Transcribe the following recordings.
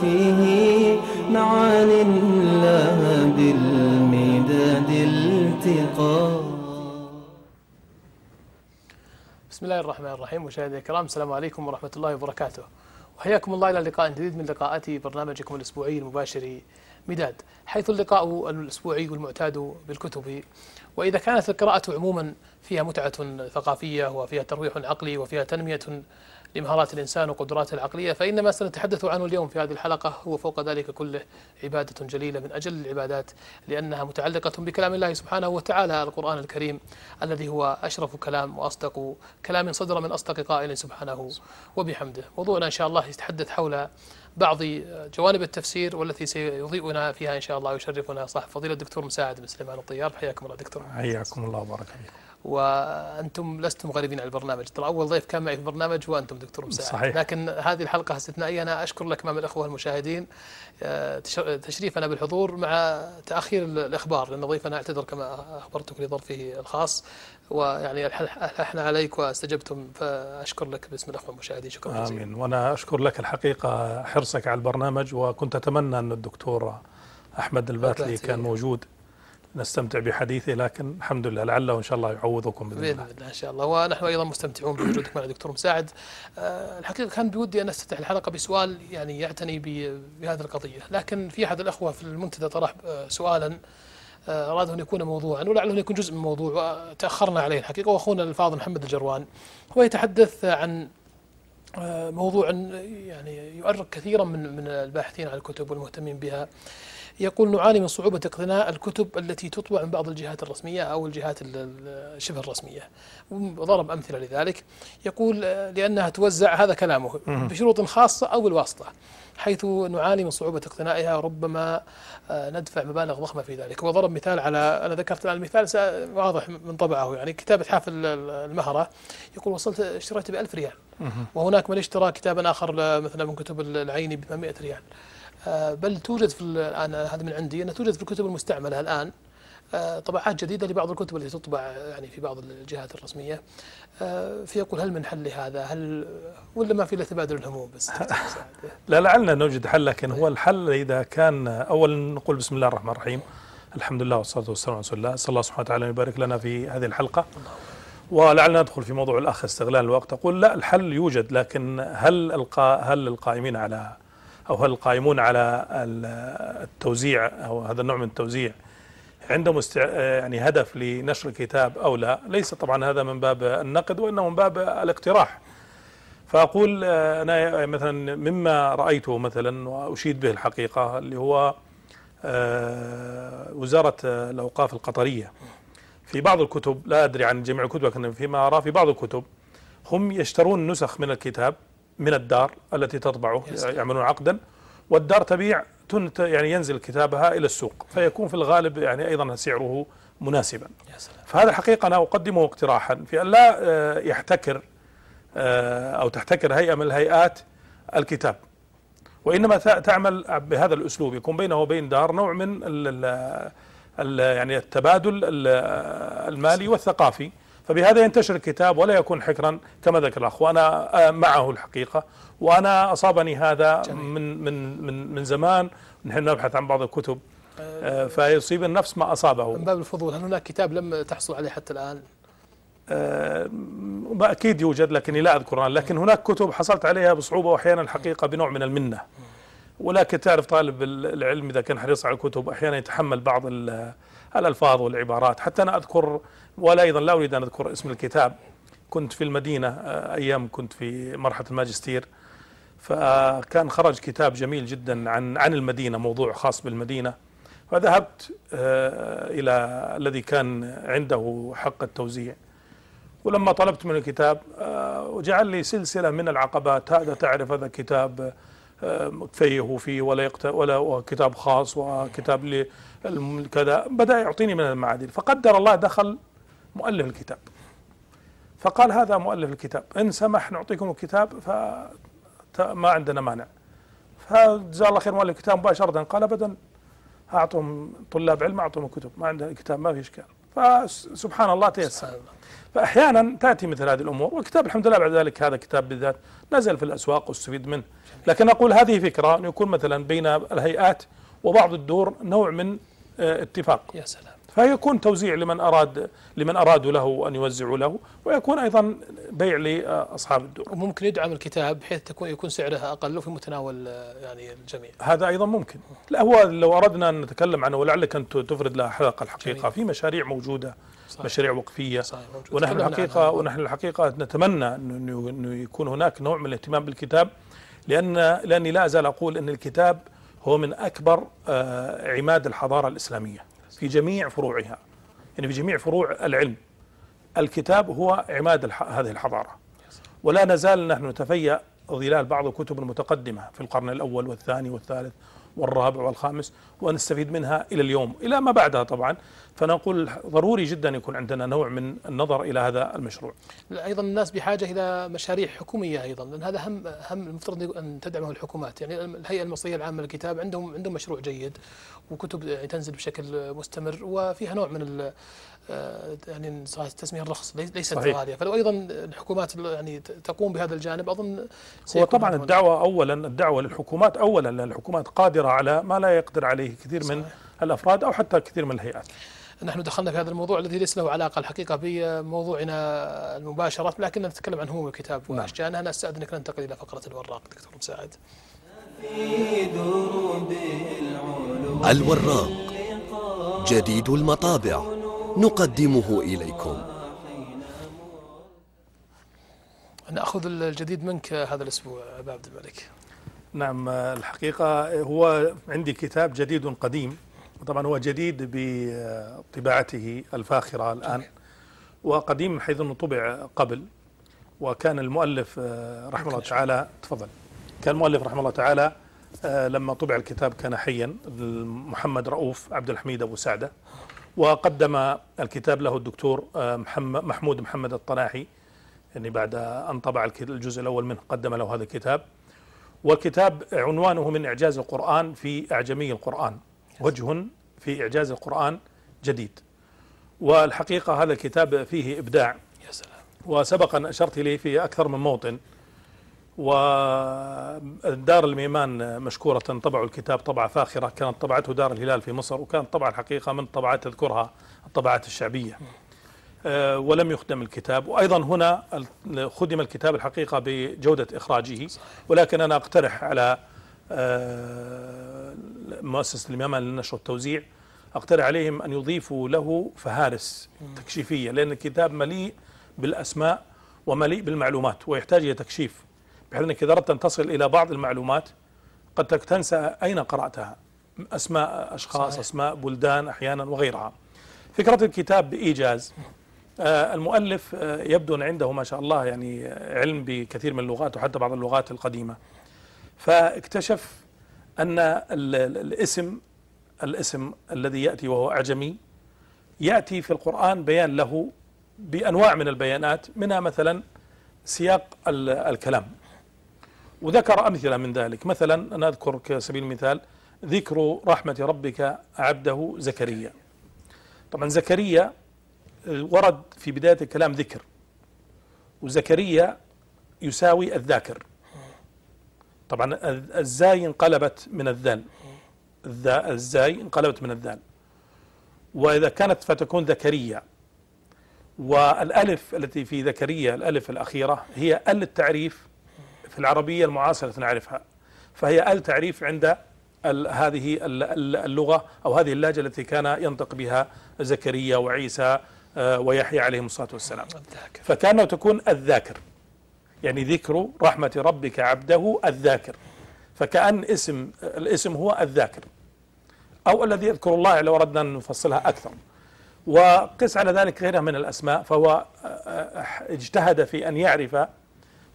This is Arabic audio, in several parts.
فيه معان لها بالمداد التقى بسم الله الرحمن الرحيم. مشاهدينا الكرام السلام عليكم ورحمة الله وبركاته. وحياكم الله إلى لقاء جديد من لقاءات برنامجكم الأسبوعي المباشر مداد حيث اللقاء الأسبوعي والمعتاد بالكتب. وإذا كانت القراءة عموما فيها متعة ثقافية وفيها ترويح عقلي وفيها تنمية لمهارات الإنسان وقدراته العقلية فإن ما سنتحدث عنه اليوم في هذه الحلقة. هو فوق ذلك كله عبادة جليلة من أجل العبادات لأنها متعلقة بكلام الله سبحانه وتعالى القرآن الكريم الذي هو أشرف كلام وأصدق كلام صدر من أصدق قائل سبحانه. وبحمده. موضوعنا إن شاء الله يتحدث حول بعض جوانب التفسير والتي سيضيئنا فيها إن شاء الله ويشرفنا. صاحب فضيلة الدكتور مساعد بن سليمان الطيار حياكم الله دكتور. حياكم الله وبارك فيكم. وأنتم لستم غريبين على البرنامج. ترى أول ضيف كان معي في البرنامج وأنتم دكتور مساعد. صحيح. لكن هذه الحلقة استثنائيه أنا أشكر لك أمام الأخوة المشاهدين آه، تش- تشريفنا بالحضور مع تأخير ال- الأخبار لأن ضيفنا اعتذر كما أخبرتك لظرفه الخاص. ويعني الحنا عليك واستجبتم فأشكر لك باسم الأخوة المشاهدين. شكرا جزيلا. آمين. وأنا أشكر لك الحقيقة حرصك على البرنامج وكنت أتمنى أن الدكتور أحمد الباتلي. كان موجود. نستمتع بحديثه لكن الحمد لله لعله إن شاء الله يعوضكم بإذن بإذن الله. الله إن شاء الله. ونحن أيضا مستمتعون بوجودك معنا دكتور مساعد. آه، الحقيقة كان بودي أن افتتح الحلقة بسؤال يعني يعتني بهذه القضية. لكن في أحد الأخوة في المنتدى طرح آه، سؤالا آه، أراد أن يكون موضوعا ولعله أن يكون جزء من الموضوع وتأخرنا عليه الحقيقة. وأخونا الفاضل محمد الجروان هو يتحدث عن آه، موضوع يعني يؤرق كثيرا من من الباحثين عن الكتب والمهتمين بها. يقول نعاني من صعوبة اقتناء الكتب التي تطبع من بعض الجهات الرسمية أو الجهات ال- ال- شبه الرسمية. وضرب أمثلة لذلك. يقول آه، لأنها توزع هذا كلامه بشروط خاصة أو بالواسطة حيث نعاني من صعوبة اقتنائها وربما آه، ندفع مبالغ ضخمة في ذلك. وضرب مثال على أنا ذكرت الآن المثال واضح من طبعه يعني كتابة حافل ال- المهرة. يقول وصلت اشتريته بألف ريال. وهناك من اشترى كتابا آخر ل- مثلا من كتب العيني ب 800 ريال. آه، بل توجد في ال- الآن هذا من عندي أنها توجد في الكتب المستعملة الآن. آه، طبعات جديدة لبعض الكتب التي تطبع يعني في بعض الجهات الرسمية. آه، فيقول هل من حل هذا هل ولا ما في إلا تبادل الهموم بس؟ لا لعلنا نوجد حل لكن هو الحل إذا كان اولا نقول بسم الله الرحمن الرحيم. الحمد لله والصلاة والسلام على رسول الله. صلى الله سبحانه وتعالى أن يبارك لنا في هذه الحلقة. ولعلنا ندخل في موضوع الأخ استغلال الوقت. أقول لا الحل يوجد لكن هل القا هل القائمين على أو هل القائمون على ال- التوزيع أو هذا النوع من التوزيع عندهم استع... يعني هدف لنشر الكتاب أو لا؟ ليس طبعا هذا من باب النقد وانه من باب الاقتراح. فأقول آه، أنا مثلا مما رأيته مثلا وأشيد به الحقيقة اللي هو آه، وزارة آه، الأوقاف القطرية. في بعض الكتب لا أدري عن جميع الكتب لكن فيما أرى في بعض الكتب هم يشترون نسخ من الكتاب من الدار التي تطبعه. يعملون عقدا. والدار تبيع يعني ينزل كتابها إلى السوق فيكون في الغالب يعني أيضا سعره مناسبا. فهذا الحقيقة أنا أقدمه اقتراحا في أن لا آه، يحتكر آه، أو تحتكر هيئة من الهيئات الكتاب. وإنما تع- تعمل بهذا الأسلوب يكون بينه وبين دار نوع من ال ال ال يعني التبادل ال- المالي والثقافي. فبهذا ينتشر الكتاب ولا يكون حكرا كما ذكر الأخ وأنا آه، معه الحقيقة. وأنا أصابني هذا جميل. من من من من زمان. نحن نبحث عن بعض الكتب آه، فيصيب النفس ما أصابه. من باب الفضول هل هناك كتاب لم تحصل عليه حتى الآن؟ آه، أكيد يوجد لكني لا أذكر الآن. لكن هناك كتب حصلت عليها بصعوبة واحيانا الحقيقة بنوع من المنة. ولكن تعرف طالب العلم إذا كان حريص على الكتب أحيانا يتحمل بعض ال- الألفاظ والعبارات. حتى أنا أذكر ولا أيضا لا أريد أن أذكر اسم الكتاب. كنت في المدينة آه، أيام كنت في مرحلة الماجستير. فكان خرج كتاب جميل جدا عن عن المدينة موضوع خاص بالمدينة. فذهبت آه، إلى الذي كان عنده حق التوزيع. ولما طلبت من الكتاب آه، وجعل لي سلسلة من العقبات. هذا تعرف هذا كتاب تفيه فيه ولا. ولا وكتاب خاص وكتاب كذا بدأ يعطيني من المعادن فقدر الله دخل مؤلف الكتاب. فقال هذا مؤلف الكتاب. إن سمح نعطيكم الكتاب فما عندنا مانع. فجزاه الله خير مؤلف الكتاب مباشرة. قال ابدا اعطهم طلاب علم اعطهم الكتب ما عندنا كتاب ما في إشكال. فسبحان الله تيسر. فأحيانا تأتي مثل هذه الأمور والكتاب الحمد لله بعد ذلك هذا الكتاب بالذات نزل في الأسواق واستفيد منه. لكن أقول هذه فكرة انه يكون مثلا بين الهيئات وبعض الدور نوع من آه، اتفاق. يا سلام. فيكون توزيع لمن أراد لمن أرادوا له أن يوزعوا له ويكون أيضا بيع لأصحاب الدور وممكن يدعم الكتاب بحيث تكون يكون سعرها أقل وفي متناول آه، يعني الجميع هذا أيضا ممكن لا هو لو أردنا أن نتكلم عنه ولعلك ان تفرد لها حلقة الحقيقة جميل. في مشاريع موجودة صحيح. مشاريع وقفية صحيح. ونحن الحقيقة. ونحن الحقيقة نتمنى انه يكون هناك نوع من الاهتمام بالكتاب لأن لأني لا أزال أقول أن الكتاب هو من أكبر آه، عماد الحضارة الإسلامية في جميع فروعها. يعني في جميع فروع العلم. الكتاب هو عماد هذه الحضارة. ولا نزال نحن نتفيأ ظلال بعض الكتب المتقدمة في القرن الأول والثاني والثالث. والرابع والخامس ونستفيد منها إلى اليوم. إلى ما بعدها طبعا. فنقول ضروري جدا يكون عندنا نوع من النظر إلى هذا المشروع. أيضا الناس بحاجة إلى مشاريع حكومية أيضا لأن هذا هم هم المفترض أن تدعمه الحكومات. يعني الهيئة المصرية العامة للكتاب عندهم عندهم مشروع جيد وكتب تنزل بشكل مستمر وفيها نوع من يعني صراحة تسمية الرخص ليس- ليست صحيح. غالية فلو أيضا الحكومات يعني تقوم بهذا الجانب أظن هو طبعا هذا الدعوة أولا الدعوة للحكومات أولا لأن الحكومات قادرة على ما لا يقدر عليه كثير من صحيح. الأفراد أو حتى كثير من الهيئات نحن دخلنا في هذا الموضوع الذي ليس له علاقة الحقيقة بموضوعنا المباشرة لكن نتكلم عن هموم الكتاب نعم. واشجانها أنا أستأذنك ننتقل إلى فقرة الوراق دكتور مساعد الوراق جديد المطابع نقدمه إليكم. نأخذ الجديد منك هذا الأسبوع أبا عبد الملك. نعم الحقيقة هو عندي كتاب جديد قديم. طبعا هو جديد بطباعته الفاخرة الآن. وقديم من حيث أنه طبع قبل. وكان المؤلف آه، رحمه الله تعالى تفضل. كان المؤلف رحمه الله تعالى آه، لما طبع الكتاب كان حيا. محمد رؤوف عبد الحميد أبو سعدة. وقدم الكتاب له الدكتور آه، محمد محمود محمد الطناحي يعني بعد أن طبع الجزء الأول منه قدم له هذا الكتاب. والكتاب عنوانه من إعجاز القرآن في أعجمي القرآن. وجه في إعجاز القرآن جديد. والحقيقة هذا الكتاب فيه إبداع. يا سلام وسبق أن أشرت إليه في أكثر من موطن. ودار الميمان مشكورة طبعوا الكتاب طبعة فاخرة كانت طبعته دار الهلال في مصر وكانت طبعة الحقيقة من طبعات تذكرها الطبعات الشعبية. آه، ولم يخدم الكتاب وأيضا هنا خدم الكتاب الحقيقة بجودة إخراجه. ولكن أنا أقترح على آه، مؤسسة اليمامة للنشر والتوزيع أقترح عليهم أن يضيفوا له فهارس تكشيفية لأن الكتاب مليء بالأسماء ومليء بالمعلومات ويحتاج إلى تكشيف بحيث أنك إذا أردت أن تصل إلى بعض المعلومات قد تنسى أين قرأتها أسماء أشخاص صحيح. أسماء بلدان أحيانا وغيرها. فكرة الكتاب بإيجاز. آه، المؤلف آه، يبدو أن عنده ما شاء الله يعني علم بكثير من اللغات وحتى بعض اللغات القديمة. فاكتشف أن ال- ال- الاسم الاسم الذي يأتي وهو أعجمي يأتي في القرآن بيان له بأنواع من البيانات منها مثلا سياق ال- الكلام. وذكر أمثلة من ذلك. مثلا أنا أذكر كسبيل المثال ذكر رحمة ربك عبده زكريا. طبعا زكريا آه، ورد في بداية الكلام ذكر وزكريا يساوي الذاكر. طبعا الز- الزاي انقلبت من الذال الذا- الزاي انقلبت من الذال وإذا كانت فتكون ذكرية والألف التي في ذكرية الألف الأخيرة هي ال التعريف في العربية المعاصرة نعرفها. فهي آل تعريف عند هذه ال- ال- اللغة أو هذه اللهجة التي كان ينطق بها زكريا وعيسى آه، ويحيى عليهم الصلاة والسلام. فكانه تكون الذاكر. يعني ذكر رحمة ربك عبده الذاكر. فكأن اسم الاسم هو الذاكر. أو الذي يذكر الله لو أردنا أن نفصلها أكثر. وقس على ذلك غيرها من الأسماء فهو آه، آه، اجتهد في أن يعرف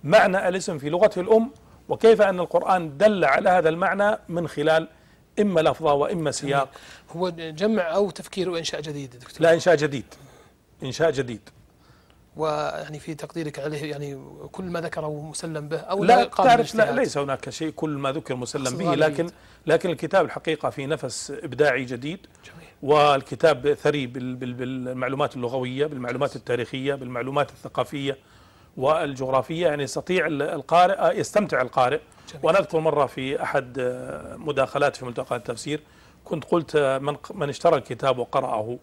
معنى الاسم في لغته الأم وكيف أن القرآن دل على هذا المعنى من خلال إما لفظة وإما سياق. هو جمع أو تفكير وانشاء جديد دكتور. لا إنشاء جديد. إنشاء جديد. ويعني في تقديرك عليه يعني كل ما ذكره مسلم به أو لا تعرف لا؟ ليس هناك شيء كل ما ذكر مسلم به. لكن لكن الكتاب الحقيقة في نفس إبداعي جديد. جميل. والكتاب ثري بال- بال- بالمعلومات اللغوية بالمعلومات التاريخية بالمعلومات الثقافية. والجغرافية يعني يستطيع ال- القارئ آه، يستمتع القارئ. جميل. وأنا أذكر مرة في أحد آه، مداخلات في ملتقى التفسير كنت قلت آه، من من اشترى الكتاب وقرأه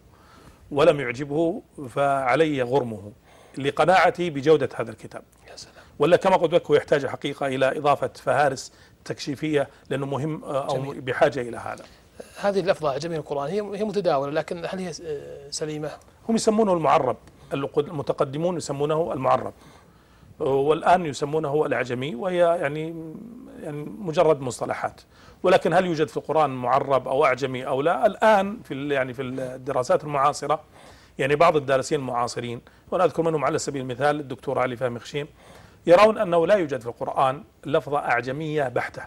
ولم يعجبه فعلي غرمه لقناعتي بجودة هذا الكتاب. يا سلام. ولا كما قلت لك هو يحتاج حقيقة إلى إضافة فهارس تكشيفية لأنه مهم أو جميل. بحاجة إلى هذا. هذه اللفظة جميع القرآن. هي هي متداولة لكن هل هي سليمة؟ هم يسمونه المعرب. المتقدمون يسمونه المعرب. والآن يسمونه الأعجمي وهي يعني يعني مجرد مصطلحات. ولكن هل يوجد في القرآن معرب أو أعجمي أو لا؟ الآن في يعني في الدراسات المعاصرة يعني بعض الدارسين المعاصرين وأنا أذكر منهم على سبيل المثال الدكتور علي فهمي خشيم. يرون أنه لا يوجد في القرآن لفظة أعجمية بحتة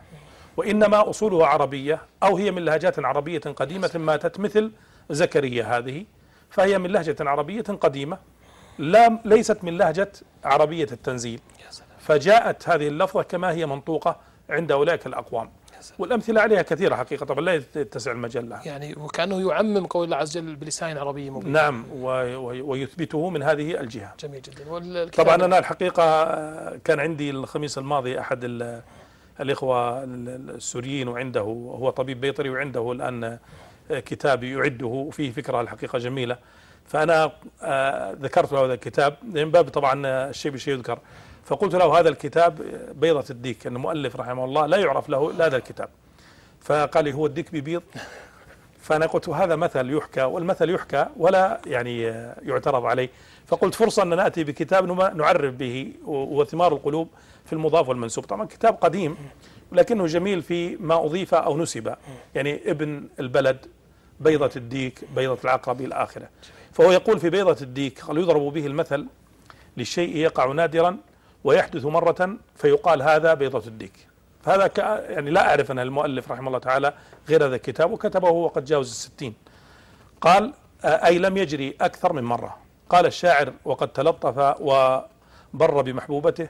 وإنما أصولها عربية أو هي من لهجات عربية قديمة ماتت مثل زكريا هذه. فهي من لهجة عربية قديمة لا ليست من لهجة عربية التنزيل. فجاءت هذه اللفظة كما هي منطوقة عند أولئك الأقوام. والأمثلة عليها كثيرة حقيقة طبعا لا يتسع المجال لها يعني وكأنه يعمم قول الله عز وجل بلسان عربي مبين. نعم ويثبته من هذه الجهة. جميل جدا. طبعا أنا الحقيقة آه، كان عندي الخميس الماضي أحد ال- الإخوة ال- السوريين وعنده هو طبيب بيطري وعنده الآن آه، كتاب يعده وفيه فكرة الحقيقة جميلة. فأنا آه، ذكرت له هذا الكتاب من باب طبعا آه، الشيء بشيء يذكر. فقلت له هذا الكتاب آه، بيضة الديك أن المؤلف رحمه الله لا يعرف له إلا هذا الكتاب. فقال لي هو الديك بيبيض فأنا قلت هذا مثل يحكى والمثل يحكى ولا يعني يعترض عليه. فقلت فرصة أن نأتي بكتاب نعرف به وثمار القلوب في المضاف والمنسوب. طبعا كتاب قديم لكنه جميل في ما أضيف أو نسب. يعني ابن البلد بيضة الديك بيضة العقرب إلى آخره. فهو يقول في بيضة الديك قال يضرب به المثل للشيء يقع نادرا ويحدث مرة فيقال هذا بيضة الديك. فهذا. يعني لا أعرف أن المؤلف رحمه الله تعالى غير هذا الكتاب وكتبه وقد جاوز الستين. قال أي لم يجري أكثر من مرة. قال الشاعر وقد تلطف وبر بمحبوبته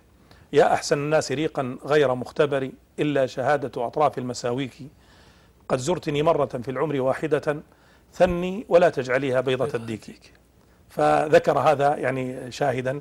يا أحسن الناس ريقا غير مختبر إلا شهادة أطراف المساويك قد زرتني مرة في العمر واحدة ثني ولا تجعليها بيضة الديك فذكر هذا يعني شاهدا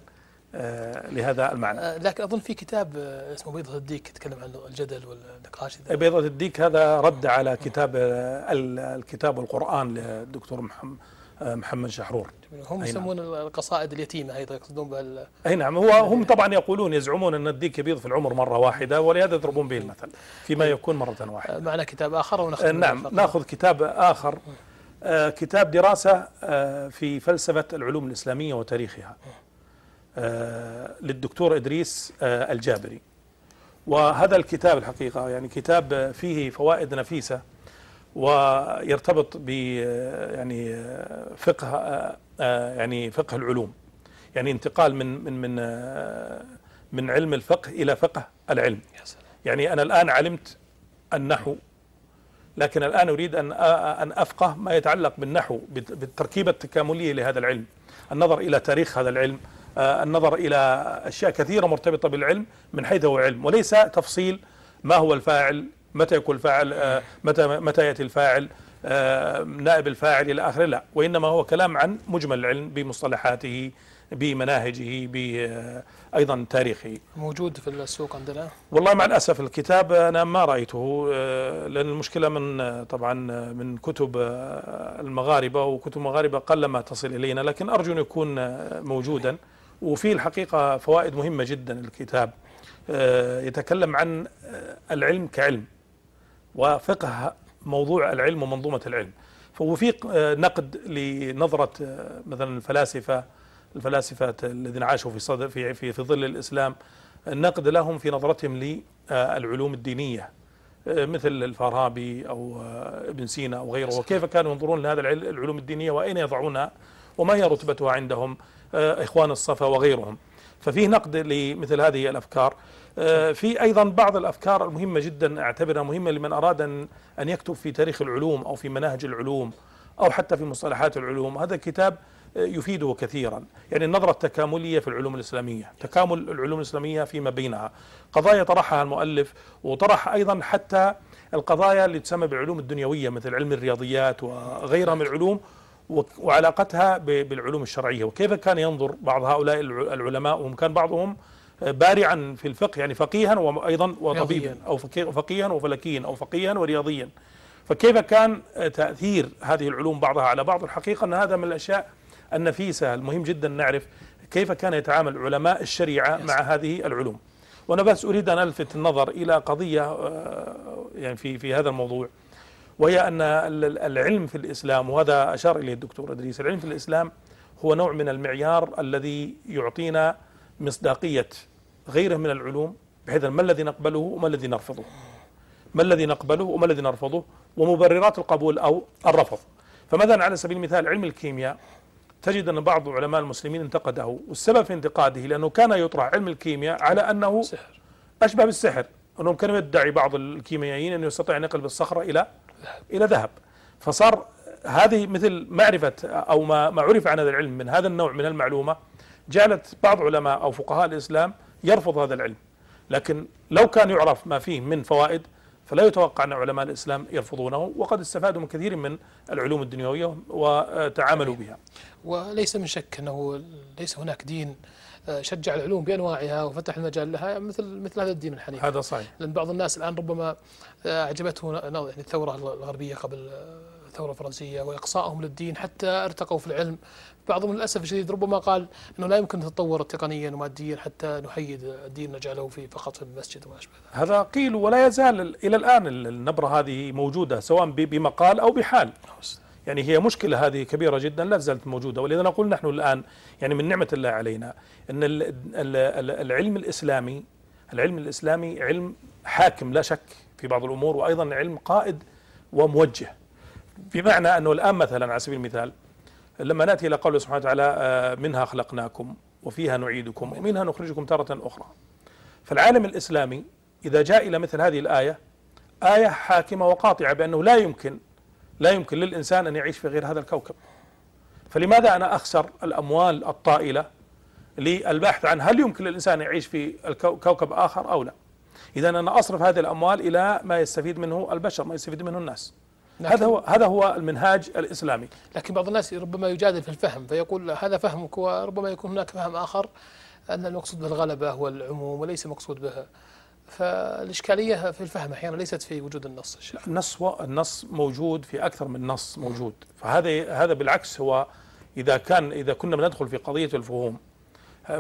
آه، لهذا المعنى. آه، لكن أظن في كتاب آه، اسمه بيضة الديك يتكلم عن الجدل والنقاش بيضة الديك هذا رد على كتاب ال- الكتاب والقرآن للدكتور محمد محمد شحرور. هم أي نعم. يسمون القصائد اليتيمة أيضا يقصدون بال أي نعم. هو هم طبعا يقولون يزعمون أن الديك يبيض في العمر مرة واحدة ولهذا يضربون به المثل فيما يكون مرة واحدة. آه، معنا كتاب آخر ونأخذ آه، نعم. نأخذ كتاب آخر. آه، كتاب دراسة آه، في فلسفة العلوم الإسلامية وتاريخها. آه، للدكتور إدريس آه، الجابري. وهذا الكتاب الحقيقة يعني كتاب آه، فيه فوائد نفيسة. ويرتبط ب آه، يعني آه، فقه آه، آه، يعني فقه العلوم. يعني انتقال من من من آه، من علم الفقه إلى فقه العلم. يعني أنا الآن علمت النحو لكن الآن أريد أن أن أفقه ما يتعلق بالنحو بالت- بالتركيبة التكاملية لهذا العلم. النظر إلى تاريخ هذا العلم آه، النظر إلى أشياء كثيرة مرتبطة بالعلم من حيث هو علم وليس تفصيل ما هو الفاعل متى يكون الفاعل آه، متى متى يأتي الفاعل آه، نائب الفاعل إلى آخره؟ لا. وإنما هو كلام عن مجمل العلم بمصطلحاته بمناهجه ب- أيضا تاريخه. موجود في السوق عندنا؟ والله مع الأسف الكتاب أنا ما رأيته آه، لأن المشكلة من آه، طبعا آه، من كتب آه، المغاربة وكتب المغاربة قلما تصل إلينا لكن أرجو انه يكون آه، موجودا. وفيه الحقيقة فوائد مهمة جدا الكتاب. آه، يتكلم عن آه، العلم كعلم. وفقه موضوع العلم ومنظومة العلم. فهو في آه، نقد لنظرة آه، مثلا الفلاسفة الفلاسفة الذين عاشوا في صدر في في في ظل الإسلام النقد لهم في نظرتهم للعلوم الدينية آه، مثل الفارابي آه، ابن سينا أو غيره. وكيف كانوا ينظرون لهذا العل- العلوم الدينية وأين يضعونها وما هي رتبتها عندهم إخوان الصفا وغيرهم. ففيه نقد لمثل هذه الأفكار. آه، في أيضا بعض الأفكار المهمة جدا أعتبرها مهمة لمن أراد أن أن يكتب في تاريخ العلوم أو في مناهج العلوم أو حتى في مصطلحات العلوم. هذا الكتاب آه، يفيده كثيرا. يعني النظرة التكاملية في العلوم الإسلامية تكامل العلوم الإسلامية فيما بينها. قضايا طرحها المؤلف وطرح أيضا حتى القضايا اللي تسمى بالعلوم الدنيوية مثل علم الرياضيات وغيرها من العلوم وعلاقتها بالعلوم الشرعية. وكيف كان ينظر بعض هؤلاء الع- العلماء وهم كان بعضهم بارعا في الفقه يعني فقيها وأيضا وطبيبا فقي- فقيها وفلكيا أو فقيها ورياضيا. فكيف كان تأثير هذه العلوم بعضها؟ على بعض الحقيقة أن هذا من الأشياء النفيسة المهم جدا نعرف كيف كان يتعامل علماء الشريعة مع هذه العلوم. وأنا بس أريد أن ألفت النظر إلى قضية آه، يعني في في هذا الموضوع وهي ال- العلم في الإسلام وهذا أشار إليه الدكتور إدريس العلم في الإسلام هو نوع من المعيار الذي يعطينا مصداقية غيره من العلوم بحيث ما الذي نقبله وما الذي نرفضه. ما الذي نقبله وما الذي نرفضه ومبررات القبول أو الرفض. فمثلا على سبيل المثال علم الكيمياء تجد أن بعض علماء المسلمين انتقده والسبب في انتقاده لأنه كان يطرح علم الكيمياء على أنه سحر. أشبه بالسحر أنهم كانوا يدعي بعض الكيميائيين انه يستطيع ان يقلب الصخره إلى إلى ذهب. فصار هذه مثل معرفة أو ما ما عرف عن هذا العلم من هذا النوع من المعلومة جعلت بعض علماء أو فقهاء الإسلام يرفض هذا العلم. لكن لو كان يعرف ما فيه من فوائد فلا يتوقع أن علماء الإسلام يرفضونه وقد استفادوا من كثير من العلوم الدنيوية وتعاملوا بها. وليس من شك أنه ليس هناك دين آه، شجع العلوم بأنواعها وفتح المجال لها مثل مثل هذا الدين الحنيف. هذا صحيح. لأن بعض الناس الآن ربما آه، أعجبته يعني الثورة الغربية قبل آه، الثورة الفرنسية وإقصائهم للدين حتى ارتقوا في العلم بعضهم للأسف الشديد ربما قال إنه لا يمكن نتطور تقنيا وماديا حتى نحيد الدين نجعله في فقط في المسجد وما أشبه ذلك. هذا قيل ولا يزال إلى الآن النبرة هذه موجودة سواء بمقال أو بحال. يعني هي مشكلة هذه كبيرة جدا لا زالت موجودة. ولذا نقول نحن الآن يعني من نعمة الله علينا ال- العلم الإسلامي العلم الإسلامي علم حاكم لا شك في بعض الأمور وأيضا علم قائد وموجه. بمعنى أنه الآن مثلا على سبيل المثال لما نأتي إلى قوله سبحانه وتعالى آه، منها خلقناكم وفيها نعيدكم ومنها نخرجكم تارة أخرى. فالعالم الإسلامي إذا جاء إلى مثل هذه الآية آية حاكمة وقاطعة بأنه لا يمكن لا يمكن للإنسان أن يعيش في غير هذا الكوكب. فلماذا أنا أخسر الأموال الطائلة للبحث عن هل يمكن للإنسان يعيش في كوكب آخر أو لا؟ إذا أنا أصرف هذه الأموال إلى ما يستفيد منه البشر ما يستفيد منه الناس. هذا هو هذا هو المنهاج الإسلامي. لكن بعض الناس ربما يجادل في الفهم فيقول هذا فهمك وربما يكون هناك فهم آخر أن المقصود بالغلبة والعموم وليس مقصود بها فالإشكالية في الفهم أحيانا ليست في وجود النص. الشرعي النص و- النص موجود في أكثر من نص موجود. فهذا هذا بالعكس هو إذا كان إذا كنا بندخل في قضية الفهوم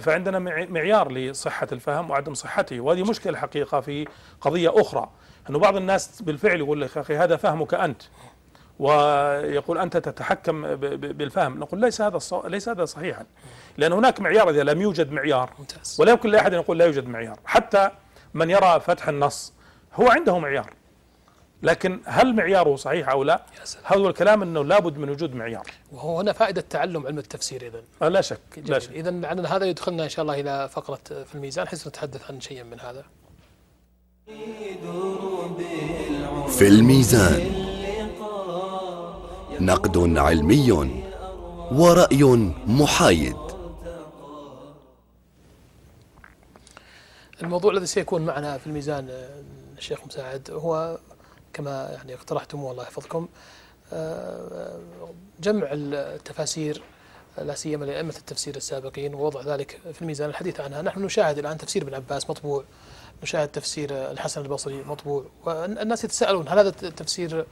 فعندنا معي- معيار لصحة الفهم وعدم صحته وهذه مشكلة حقيقة في قضية أخرى. أنه بعض الناس بالفعل يقول لك يا أخي هذا فهمك أنت. ويقول أنت تتحكم بالفهم. نقول ليس هذا الص- ليس هذا صحيحا. لأن هناك معيار إذا لم يوجد معيار. ولا يمكن لأحد أن يقول لا يوجد معيار. حتى من يرى فتح النص هو عنده معيار. لكن هل معياره صحيح أو لا. هذا الكلام إنه لابد من وجود معيار. وهو هنا فائدة تعلم علم التفسير إذا آه، لا شك لا شك. عن هذا يدخلنا إن شاء الله إلى فقرة في الميزان حيث نتحدث عن شيء من هذا. في الميزان. نقد علمي ورأي محايد. الموضوع الذي سيكون معنا في الميزان الشيخ مساعد هو كما يعني اقترحتم الله يحفظكم آه، جمع التفاسير لا سيما لأئمة التفسير السابقين ووضع ذلك في الميزان الحديث عنها. نحن نشاهد الآن تفسير ابن عباس مطبوع نشاهد تفسير الحسن البصري مطبوع والناس يتساءلون هل هذا التفسير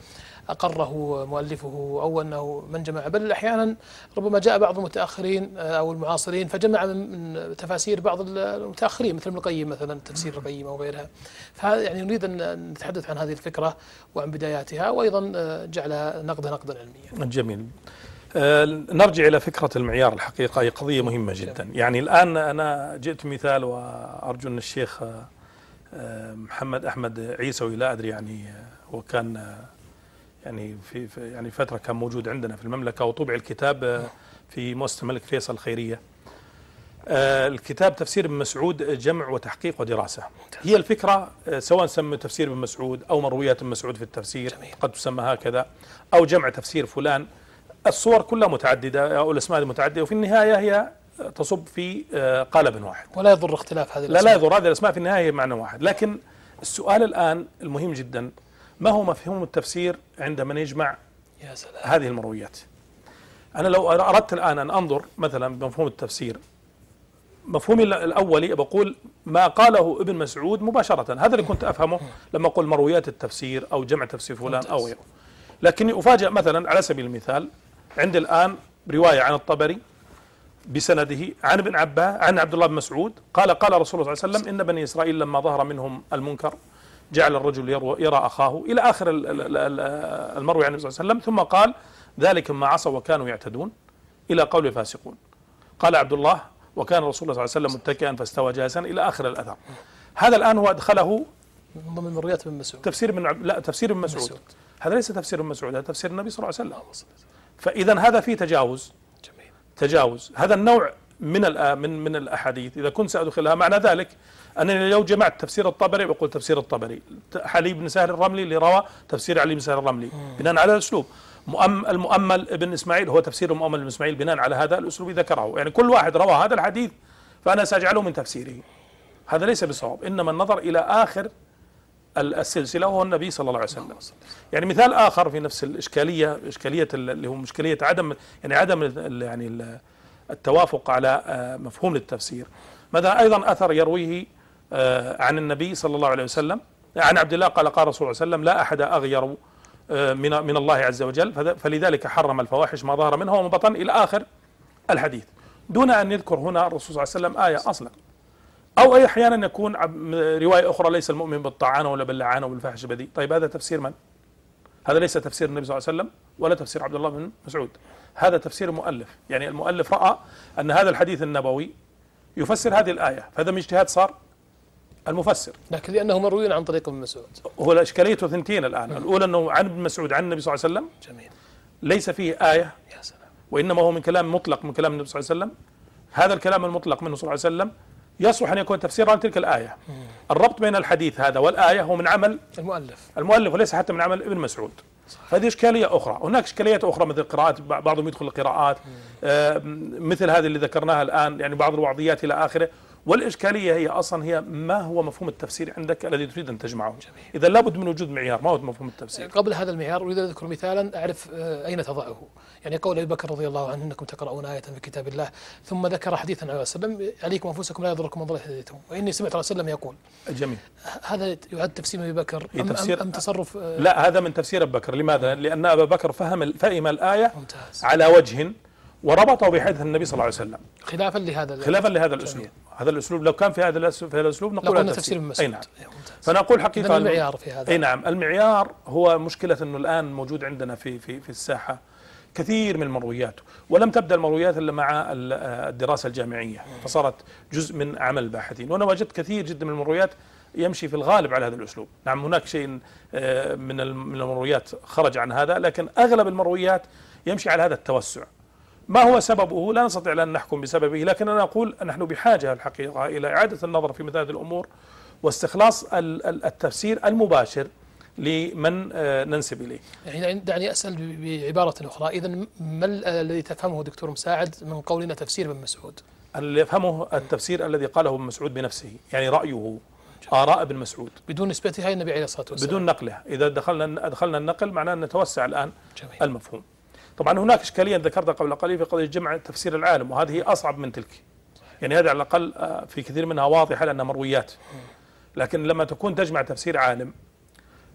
أقره مؤلفه أو أنه من جمع. بل أحيانا ربما جاء بعض المتأخرين أو المعاصرين فجمع من تفاسير بعض المتأخرين مثل ابن القيم مثلا تفسير القيم أو غيرها. فهذا يعني نريد أن نتحدث عن هذه الفكرة وعن بداياتها وأيضا جعلها نقدا نقدا علميا. جميل. نرجع إلى فكرة المعيار الحقيقة هي قضية مهمة جدا. يعني الآن أنا جئت مثال وأرجو أن الشيخ آه، آه، محمد أحمد عيسوي لا أدري يعني آه، هو كان آه، يعني في في- يعني فترة كان موجود عندنا في المملكة وطبع الكتاب آه، في مؤسسه الملك فيصل الخيرية. آه، الكتاب تفسير ابن مسعود جمع وتحقيق ودراسة. هي الفكرة آه، سواء سمى تفسير ابن مسعود أو مرويات ابن مسعود في التفسير جميل. قد تسمى هكذا أو جمع تفسير فلان. الصور كلها متعددة أو الأسماء متعدده وفي النهاية هي تصب في آه، قالب واحد. ولا يضر اختلاف هذه لا لا الأسماء. يضر هذه الأسماء في النهاية هي معنى واحد. لكن السؤال الآن المهم جدا ما هو مفهوم التفسير عند من يجمع يا سلام. هذه المرويات؟ أنا لو أردت الآن أن أنظر مثلا بمفهوم التفسير مفهومي ال- الأولي بقول ما قاله ابن مسعود مباشرة. هذا اللي كنت أفهمه لما أقول مرويات التفسير أو جمع تفسير فلان أو. غيره. لكني أفاجأ مثلا على سبيل المثال عندي الآن رواية عن الطبري بسنده عن ابن عباس عن عبد الله بن مسعود قال قال رسول الله صلى الله عليه وسلم إن بني إسرائيل لما ظهر منهم المنكر جعل الرجل يرى أخاه إلى آخر ال- ال- ال- المروي عن النبي صلى الله عليه وسلم ثم قال ذلك ما عصوا وكانوا يعتدون إلى قول فاسقون قال عبد الله وكان رسول الله صلى الله عليه وسلم متكئا فاستوى جالسا إلى آخر الأثر هذا الآن هو أدخله من ضمن مرويات ابن مسعود تفسير من. لا تفسير ابن مسعود. هذا ليس تفسير ابن مسعود هذا تفسير النبي صلى الله عليه وسلم. فإذا هذا فيه تجاوز. جميل. تجاوز. هذا النوع من من من الأحاديث. إذا كنت سأدخلها معنى ذلك أنني لو جمعت تفسير الطبري بقول تفسير الطبري. علي بن سهل الرملي اللي روى تفسير علي بن سهل الرملي بناء على الأسلوب. مؤم المؤمل ابن إسماعيل هو تفسير المؤمل ابن إسماعيل بناء على هذا الأسلوب ذكره يعني كل واحد روى هذا الحديث فأنا سأجعله من تفسيره. هذا ليس بصواب. إنما النظر إلى آخر ال- السلسلة وهو النبي صلى الله عليه وسلم. يعني مثال آخر في نفس الإشكالية إشكالية ال- اللي هو مشكلية عدم يعني عدم يعني ال- التوافق على آه، مفهوم للتفسير. مثلا أيضا أثر يرويه آه، عن النبي صلى الله عليه وسلم؟ عن عبد الله قال قال رسول الله صلى الله عليه وسلم لا أحد أغير آه، من من الله عز وجل. فلذلك حرم الفواحش ما ظهر منها وما بطن إلى آخر الحديث. دون أن يذكر هنا الرسول صلى الله عليه وسلم آية أصلا. أو أي أحيانا يكون رواية أخرى ليس المؤمن بالطعان ولا باللعان وبالفاحش بديء طيب هذا تفسير من؟ هذا ليس تفسير النبي صلى الله عليه وسلم ولا تفسير عبد الله بن مسعود. هذا تفسير المؤلف يعني المؤلف رأى أن هذا الحديث النبوي يفسر هذه الآية فهذا من اجتهاد صار المفسر. لكن لأنه مروي عن طريق ابن مسعود. هو الاشكاليته ثنتين الآن. الأولى أنه عن ابن مسعود عن النبي صلى الله عليه وسلم. جميل. ليس فيه آية. يا سلام. وإنما هو من كلام مطلق من كلام النبي صلى الله عليه وسلم. هذا الكلام المطلق منه صلى الله عليه وسلم يصلح أن يكون تفسيرا لتلك الآية. الربط بين الحديث هذا والآية هو من عمل المؤلف. المؤلف وليس حتى من عمل ابن مسعود. هذه إشكالية أخرى. هناك إشكاليات أخرى مثل قراءات بعضهم يدخل القراءات. آه، مثل هذه اللي ذكرناها الآن يعني بعض الوعظيات إلى آخره. والإشكالية هي أصلا هي ما هو مفهوم التفسير عندك الذي تريد أن تجمعه؟ إذا لابد من وجود معيار ما هو مفهوم التفسير؟ قبل هذا المعيار أريد أن أذكر مثالا أعرف آه، أين تضعه. يعني قول أبي بكر رضي الله عنه إنكم تقرؤون آية في كتاب الله ثم ذكر حديثا عن وسلم عليكم أنفسكم لا يضركم من ضل هديتم وإني سمعت رسول الله يقول. جميل. هذا يعد تفسير أبي بكر ام, تفسير- أم, أم تصرف آه، لا هذا من تفسير أبي بكر. لماذا؟ لأن ابا بكر فهم فهم الآية ممتاز. على وجه وربطه بحديث النبي صلى الله عليه وسلم. خلافا لهذا خلافا لهذا الأسلوب. هذا الأسلوب لو كان في هذا في هذا الأسلوب نقول هذا تفسير ابن أي نعم. إيه، فنقول حقيقة المعيار في هذا. أي نعم. المعيار هو مشكلة إنه الآن موجود عندنا في في في الساحة كثير من المرويات ولم تبدأ المرويات إلا مع ال- الدراسة الجامعية فصارت جزء من عمل الباحثين وأنا وجدت كثير جدا من المرويات يمشي في الغالب على هذا الأسلوب. نعم هناك شيء آه، من المرويات خرج عن هذا لكن أغلب المرويات يمشي على هذا التوسع. ما هو سببه؟ لا نستطيع أن نحكم بسببه لكن أنا أقول نحن بحاجة الحقيقة إلى إعادة النظر في مثل هذه الأمور واستخلاص ال- ال- التفسير المباشر لمن آه، ننسب إليه. يعني دعني أسأل ب- بعبارة أخرى. اذا ما ال- الذي تفهمه دكتور مساعد من قولنا تفسير ابن مسعود؟ اللي يفهمه التفسير الذي قاله ابن مسعود بنفسه يعني رأيه آراء ابن مسعود. بدون نسبتها إلى النبي عليه الصلاة والسلام. بدون نقله. إذا دخلنا أدخلنا النقل معناه أن نتوسع الآن جميل. المفهوم. طبعا هناك إشكالية ذكرتها قبل قليل في قضية جمع تفسير العالم وهذه أصعب من تلك. يعني هذه على الأقل آه، في كثير منها واضحة لأنها مرويات. لكن لما تكون تجمع تفسير عالم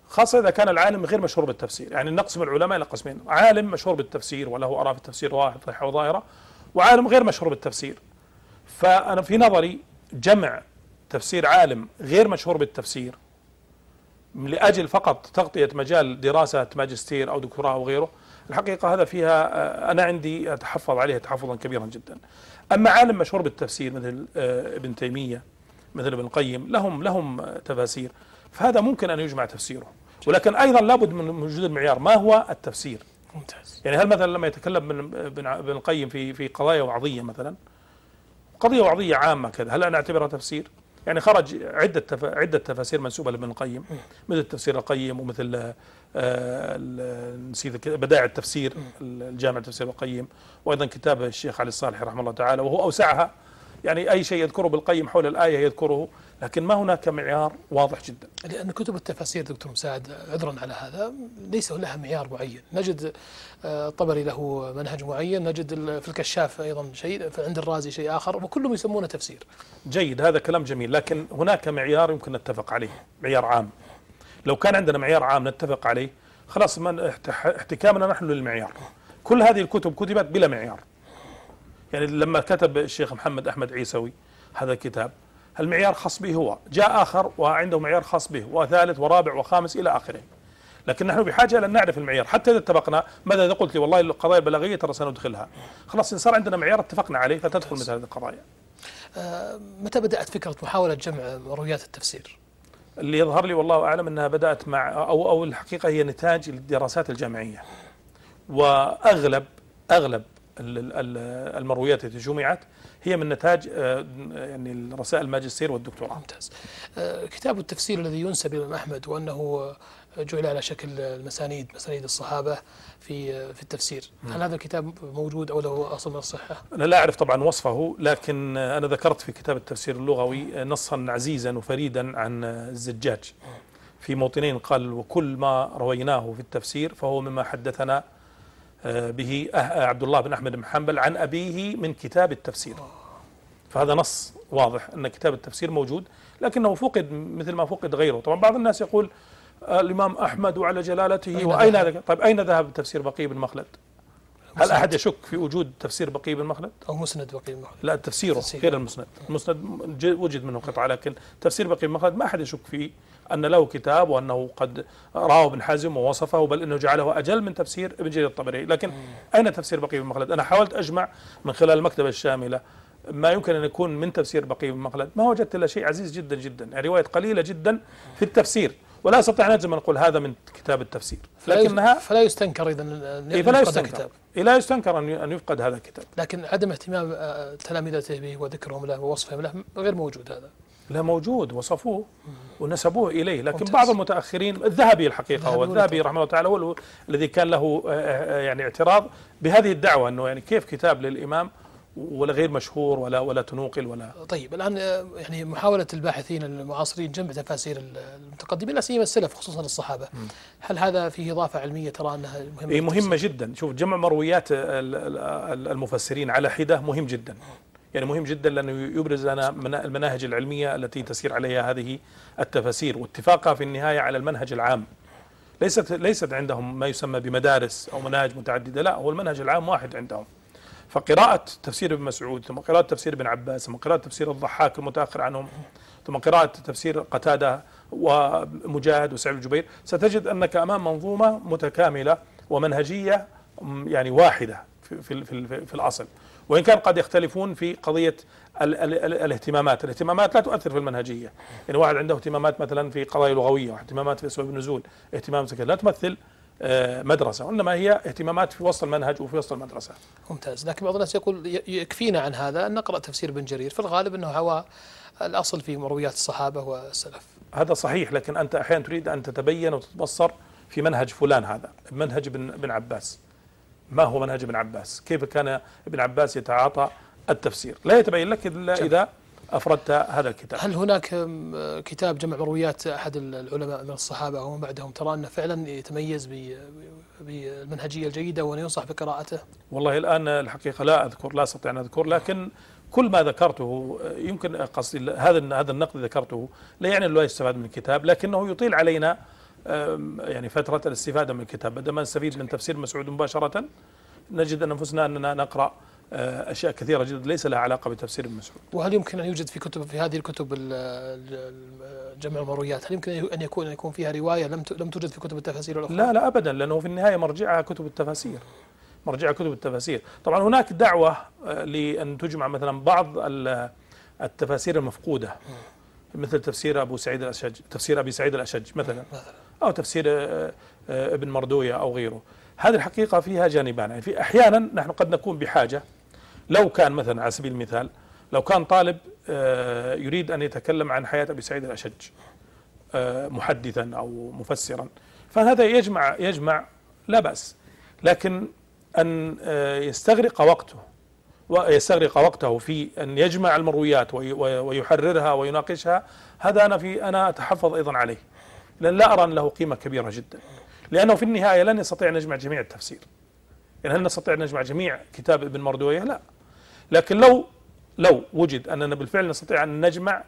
خاصة إذا كان العالم غير مشهور بالتفسير. يعني نقسم العلماء إلى قسمين. عالم مشهور بالتفسير وله آراء في التفسير واضحة وظاهرة وعالم غير مشهور بالتفسير. فأنا في نظري جمع تفسير عالم غير مشهور بالتفسير لأجل فقط تغطية مجال دراسة ماجستير أو دكتوراه أو غيره الحقيقة هذا فيها آه، أنا عندي أتحفظ عليها تحفظا كبيرا جدا. أما عالم مشهور بالتفسير مثل آه، ابن تيمية مثل ابن القيم لهم لهم تفاسير فهذا ممكن أن يجمع تفسيره. ولكن أيضا لابد من وجود المعيار ما هو التفسير؟ ممتاز. يعني هل مثلا لما يتكلم ابن ابن ابن القيم في في قضايا وعظية مثلا قضية وعظية عامة كذا هل أنا أعتبرها تفسير؟ يعني خرج عدة تف... عدة تفاسير منسوبة لابن القيم مثل تفسير القيم ومثل آه، نسيت الك- بدائع التفسير الجامع تفسير القيم وأيضا كتاب الشيخ علي الصالح رحمه الله تعالى وهو أوسعها. يعني أي شيء يذكره بالقيم حول الآية يذكره لكن ما هناك معيار واضح جدا. لأن كتب التفاسير دكتور مساعد عذرا على هذا ليس لها معيار معين. نجد آه، الطبري له منهج معين نجد في الكشاف أيضا شيء عند الرازي شيء آخر وكلهم يسمونه تفسير. جيد هذا كلام جميل لكن هناك معيار يمكن نتفق عليه معيار عام. لو كان عندنا معيار عام نتفق عليه خلاص احت- احتكامنا نحن للمعيار. كل هذه الكتب كتبت بلا معيار. يعني لما كتب الشيخ محمد أحمد عيسوي هذا الكتاب المعيار خاص به هو. جاء آخر وعنده معيار خاص به وثالث ورابع وخامس إلى آخره. لكن نحن بحاجة إلى أن نعرف المعيار. حتى إذا اتفقنا ماذا إذا قلت لي؟ والله القضايا البلاغية ترى سندخلها. خلاص إن صار عندنا معيار اتفقنا عليه فتدخل مثل هذه القضايا. آه، متى بدأت فكرة محاولة جمع مرويات التفسير؟ اللي يظهر لي والله أعلم أنها بدأت مع أو أو الحقيقة هي نتاج الدراسات الجامعية. واغلب أغلب ال- ال- المرويات التي جمعت هي من نتاج آه، يعني رسائل الماجستير والدكتوراه. ممتاز. آه، كتاب التفسير الذي ينسب إلى الإمام أحمد وأنه جعل على شكل المسانيد مسانيد الصحابة في في التفسير. هل هذا الكتاب موجود أو له أصل من الصحة. أنا لا أعرف طبعا وصفه لكن آه، أنا ذكرت في كتاب التفسير اللغوي آه، نصا عزيزا وفريدا عن آه، الزجاج. في موطنين قال وكل ما رويناه في التفسير فهو مما حدثنا آه، به أه- عبد الله بن أحمد بن حنبل عن أبيه من كتاب التفسير. فهذا نص واضح أن كتاب التفسير موجود لكنه فقد مثل ما فقد غيره. طبعا بعض الناس يقول الإمام أحمد وعلى جلالته أين وأين ذهب؟ طيب أين ذهب تفسير بقي بن مخلد؟ هل أحد يشك في وجود تفسير بقي بن مخلد؟ أو مسند بقي المخلد لا تفسيره تفسير. غير المسند. المسند وجد منه قطعة لكن تفسير بقي بن مخلد ما أحد يشك فيه أن له كتاب وأنه قد راه ابن حزم ووصفه بل أنه جعله أجل من تفسير ابن جرير الطبري. لكن أين تفسير بقي بن مخلد؟ أنا حاولت أجمع من خلال المكتبة الشاملة ما يمكن أن يكون من تفسير بقي بن مخلد. ما وجدت إلا شيء عزيز جدا جدا يعني رواية قليلة جدا في التفسير. ولا أستطيع أن أجزم أن أقول هذا من كتاب التفسير. لكنها فلا يستنكر أن إيه فلا يفقد يستنكر. الكتاب. إيه لا يستنكر أن يفقد هذا الكتاب. لكن عدم اهتمام آه، تلامذته به وذكرهم له ووصفهم له غير موجود هذا. لا موجود وصفوه ونسبوه إليه. لكن ممتاز. بعض المتأخرين الذهبي الحقيقة هو الذهبي. رحمه الله تعالى هو الذي كان له آه، آه، يعني اعتراض بهذه الدعوة إنه يعني كيف كتاب للإمام ولا غير مشهور ولا ولا تنوقل ولا طيب الآن آه، يعني محاولة الباحثين المعاصرين جمع تفاسير المتقدمين لا سيما السلف خصوصا الصحابة. هل هذا فيه إضافة علمية؟ ترى أنها مهمة في مهمة؟ جدا. شوف جمع مرويات ال- ال- المفسرين على حدة مهم جدا. يعني مهم جدا لأنه يبرز لنا منا- المناهج العلمية التي تسير عليها هذه التفاسير واتفاقها في النهاية على المنهج العام. ليست ليست عندهم ما يسمى بمدارس أو مناهج متعددة لا هو المنهج العام واحد عندهم. فقراءة تفسير ابن مسعود ثم قراءة تفسير ابن عباس ثم قراءة تفسير الضحاك المتأخر عنهم ثم قراءة تفسير قتادة ومجاهد وسعيد الجبير ستجد أنك أمام منظومة متكاملة ومنهجية يعني واحدة في, في, في, في الأصل. وإن كان قد يختلفون في قضية ال ال ال الاهتمامات. الاهتمامات لا تؤثر في المنهجية. يعني واحد عنده اهتمامات مثلا في قضايا لغوية واحد اهتمامات في أسباب النزول اهتمام لا تمثل مدرسة وإنما هي اهتمامات في وسط المنهج وفي وسط المدرسة. ممتاز. لكن بعض الناس يقول يكفينا عن هذا أن نقرأ تفسير ابن جرير في الغالب إنه هو الأصل في مرويات الصحابة والسلف. هذا صحيح لكن أنت أحيانا تريد أن تتبين وتتبصر في منهج فلان هذا منهج ابن ابن عباس. ما هو منهج ابن عباس؟ كيف كان ابن عباس يتعاطى التفسير؟ لا يتبين لك إلا إذا أفردت هذا الكتاب هل هناك كتاب جمع مرويات أحد العلماء من الصحابة ومن بعدهم ترى أنه فعلا يتميز ب- بالمنهجية الجيدة وان ينصح بقراءته؟ والله الآن الحقيقة لا أذكر لا أستطيع أن أذكر لكن كل ما ذكرته يمكن قصدي هذا هذا النقد ذكرته لا يعني أنه لا يستفاد من الكتاب لكنه يطيل علينا يعني فترة الاستفادة من الكتاب بدل ما نستفيد من تفسير مسعود مباشرة نجد أن أنفسنا أننا نقرأ آه، أشياء كثيرة جدا ليس لها علاقة بتفسير ابن مسعود. وهل يمكن أن يوجد في كتب في هذه الكتب ال- ال- جمع المرويات هل يمكن أن يكون أن يكون فيها رواية لم لم توجد في كتب التفاسير الأخرى؟ لا لا ابدا لأنه في النهاية مرجعها كتب التفاسير. مرجعها كتب التفاسير. طبعا هناك دعوة آه، لأن تجمع مثلا بعض ال- التفاسير المفقودة مثل تفسير أبو سعيد الاشج تفسير أبي سعيد الأشج مثلا أو تفسير آه، ابن مردوية أو غيره. هذه الحقيقة فيها جانبان. يعني في أحيانا نحن قد نكون بحاجة لو كان مثلا على سبيل المثال لو كان طالب آه، يريد أن يتكلم عن حياة أبي سعيد الأشج آه، محدثا أو مفسرا فهذا يجمع يجمع لا بأس. لكن أن آه، يستغرق وقته ويستغرق وقته في أن يجمع المرويات وي- وي- ويحررها ويناقشها هذا أنا في أنا أتحفظ أيضا عليه. لأن لا أرى أن له قيمة كبيرة جدا. لأنه في النهاية لن يستطيع أن يجمع جميع التفسير. يعني هل نستطيع أن نجمع جميع كتاب ابن مردوية؟ لا. لكن لو لو وجد أننا بالفعل نستطيع أن نجمع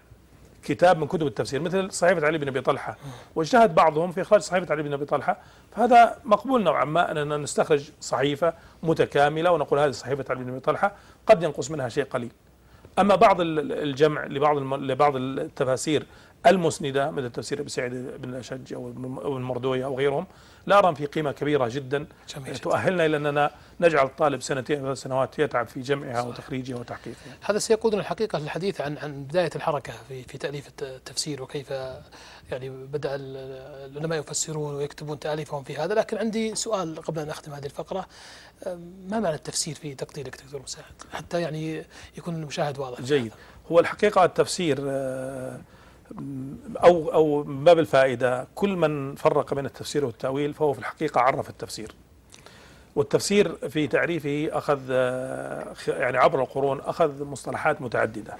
كتاب من كتب التفسير مثل صحيفة علي بن أبي طلحة واجتهد بعضهم في إخراج صحيفة علي بن أبي طلحة فهذا مقبول نوعا ما أننا نستخرج صحيفة متكاملة ونقول هذه صحيفة علي بن أبي طلحة قد ينقص منها شيء قليل. أما بعض ال- الجمع لبعض لبعض التفاسير المسندة مثل تفسير أبي سعيد بن الأشج أو ابن- أو المردوية أو غيرهم لا أرى في قيمة كبيرة جدا. جميل جدا. تؤهلنا إلى أننا نجعل الطالب سنتين ثلاث سنوات يتعب في جمعها وتخريجها وتحقيقها. هذا سيقودنا الحقيقة للحديث عن عن بداية الحركة في في تأليف الت- التفسير وكيف يعني بدأ ال- العلماء يفسرون ويكتبون تأليفهم في هذا. لكن عندي سؤال قبل أن أختم هذه الفقرة. ما معنى التفسير في تقديرك دكتور مساعد؟ حتى يعني يكون المشاهد واضح. جيد. هو الحقيقة التفسير آه، أو أو باب الفائدة كل من فرق بين التفسير والتأويل فهو في الحقيقة عرف التفسير. والتفسير في تعريفه أخذ يعني عبر القرون أخذ مصطلحات متعددة.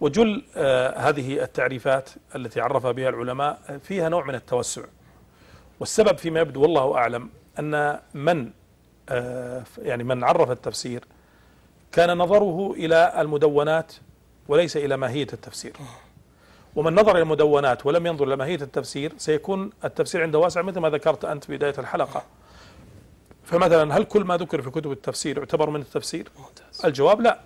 وجل آه، هذه التعريفات التي عرف بها العلماء فيها نوع من التوسع. والسبب فيما يبدو والله أعلم أن من آه، يعني من عرف التفسير كان نظره إلى المدونات وليس إلى ماهية التفسير. ومن نظر إلى المدونات ولم ينظر إلى ماهية التفسير سيكون التفسير عنده واسع مثل ما ذكرت أنت في بداية الحلقة. فمثلا هل كل ما ذكر في كتب التفسير يعتبر من التفسير؟ ممتاز. الجواب لا.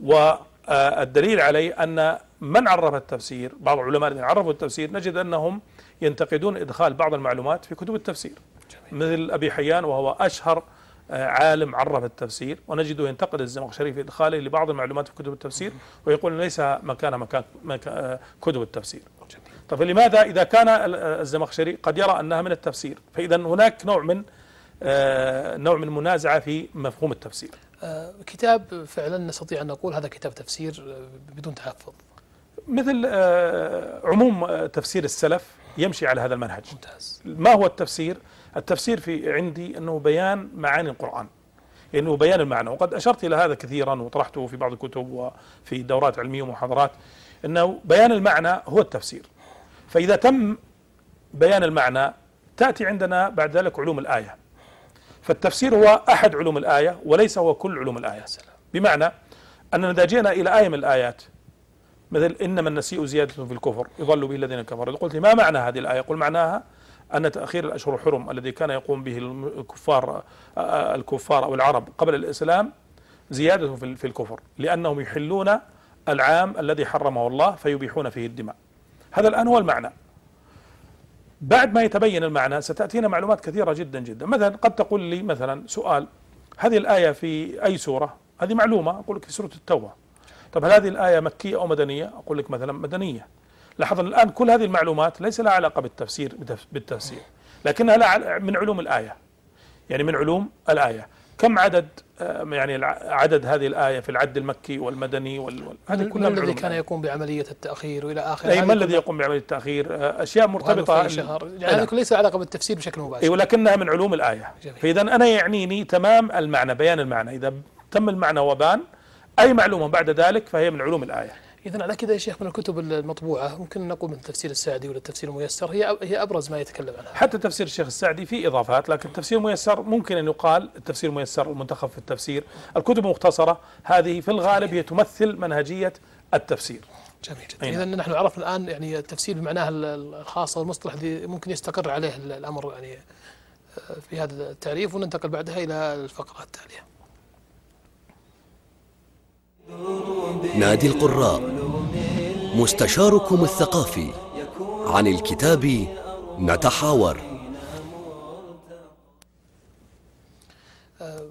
والدليل عليه أن من عرف التفسير بعض العلماء الذين عرفوا التفسير نجد أنهم ينتقدون إدخال بعض المعلومات في كتب التفسير. مثل أبي حيان وهو أشهر عالم عرف التفسير ونجده ينتقد الزمخشري في إدخاله لبعض المعلومات في كتب التفسير ويقول ليس مكان مكان مكا- كتب التفسير. طيب لماذا إذا كان ال- الزمخشري قد يرى أنها من التفسير؟ فإذا هناك نوع من آه، نوع من منازعة في مفهوم التفسير. آه، كتاب فعلا نستطيع أن نقول هذا كتاب تفسير آه، بدون تحفظ. مثل عموم تفسير السلف يمشي على هذا المنهج. ممتاز. ما هو التفسير؟ التفسير في عندي أنه بيان معاني القرآن. يعني بيان المعنى. وقد أشرت إلى هذا كثيرا وطرحته في بعض الكتب وفي دورات علمية ومحاضرات أنه بيان المعنى هو التفسير. فإذا تم بيان المعنى تأتي عندنا بعد ذلك علوم الآية. فالتفسير هو أحد علوم الآية وليس هو كل علوم الآية. بمعنى أننا إذا جئنا إلى آية من الآيات مثل إنما النسيء زيادة في الكفر يضل به الذين كفروا. إذا قلت لي ما معنى هذه الآية؟ قل معناها أن تأخير الأشهر الحرم الذي كان يقوم به الكفار آه، الكفار أو العرب قبل الإسلام زيادة في الكفر لأنهم يحلون العام الذي حرمه الله فيبيحون فيه الدماء. هذا الآن هو المعنى. بعد ما يتبين المعنى ستأتينا معلومات كثيرة جدا جدا. مثلا قد تقول لي مثلا سؤال هذه الآية في أي سورة؟ هذه معلومة أقول لك في سورة التوبة. طب هل هذه الآية مكية أو مدنية؟ أقول لك مثلا مدنية. لاحظ الآن كل هذه المعلومات ليس لها علاقة بالتفسير بالتفسير لكنها لها من علوم الآية. يعني من علوم الآية. كم عدد آه، يعني عدد هذه الآية في العد المكي والمدني وال... هذه من كلها من الذي كان. يقوم بعملية التأخير وإلى آخره أي ما الذي يقوم بعملية التأخير؟ آه، أشياء مرتبطة. يعني هذه ليس علاقة بالتفسير بشكل مباشر. اي ولكنها من علوم الآية. فإذا أنا يعنيني تمام المعنى بيان المعنى. إذا تم المعنى وبان أي معلومة بعد ذلك فهي من علوم الآية. إذا على كذا يا شيخ من الكتب المطبوعة ممكن نقول من التفسير السعدي ولا التفسير الميسر. هي هي أبرز ما يتكلم عنها. حتى تفسير الشيخ السعدي فيه إضافات لكن التفسير الميسر ممكن أن يقال التفسير الميسر المنتخب في التفسير. الكتب المختصرة هذه في الغالب هي تمثل منهجية التفسير. جميل جدا. نعم. نحن عرفنا الآن يعني التفسير بمعناه ال- الخاص والمصطلح الذي ممكن يستقر عليه ال- الأمر يعني آه، في هذا التعريف وننتقل بعدها إلى الفقرة التالية. نادي القراء مستشاركم الثقافي. عن الكتاب نتحاور.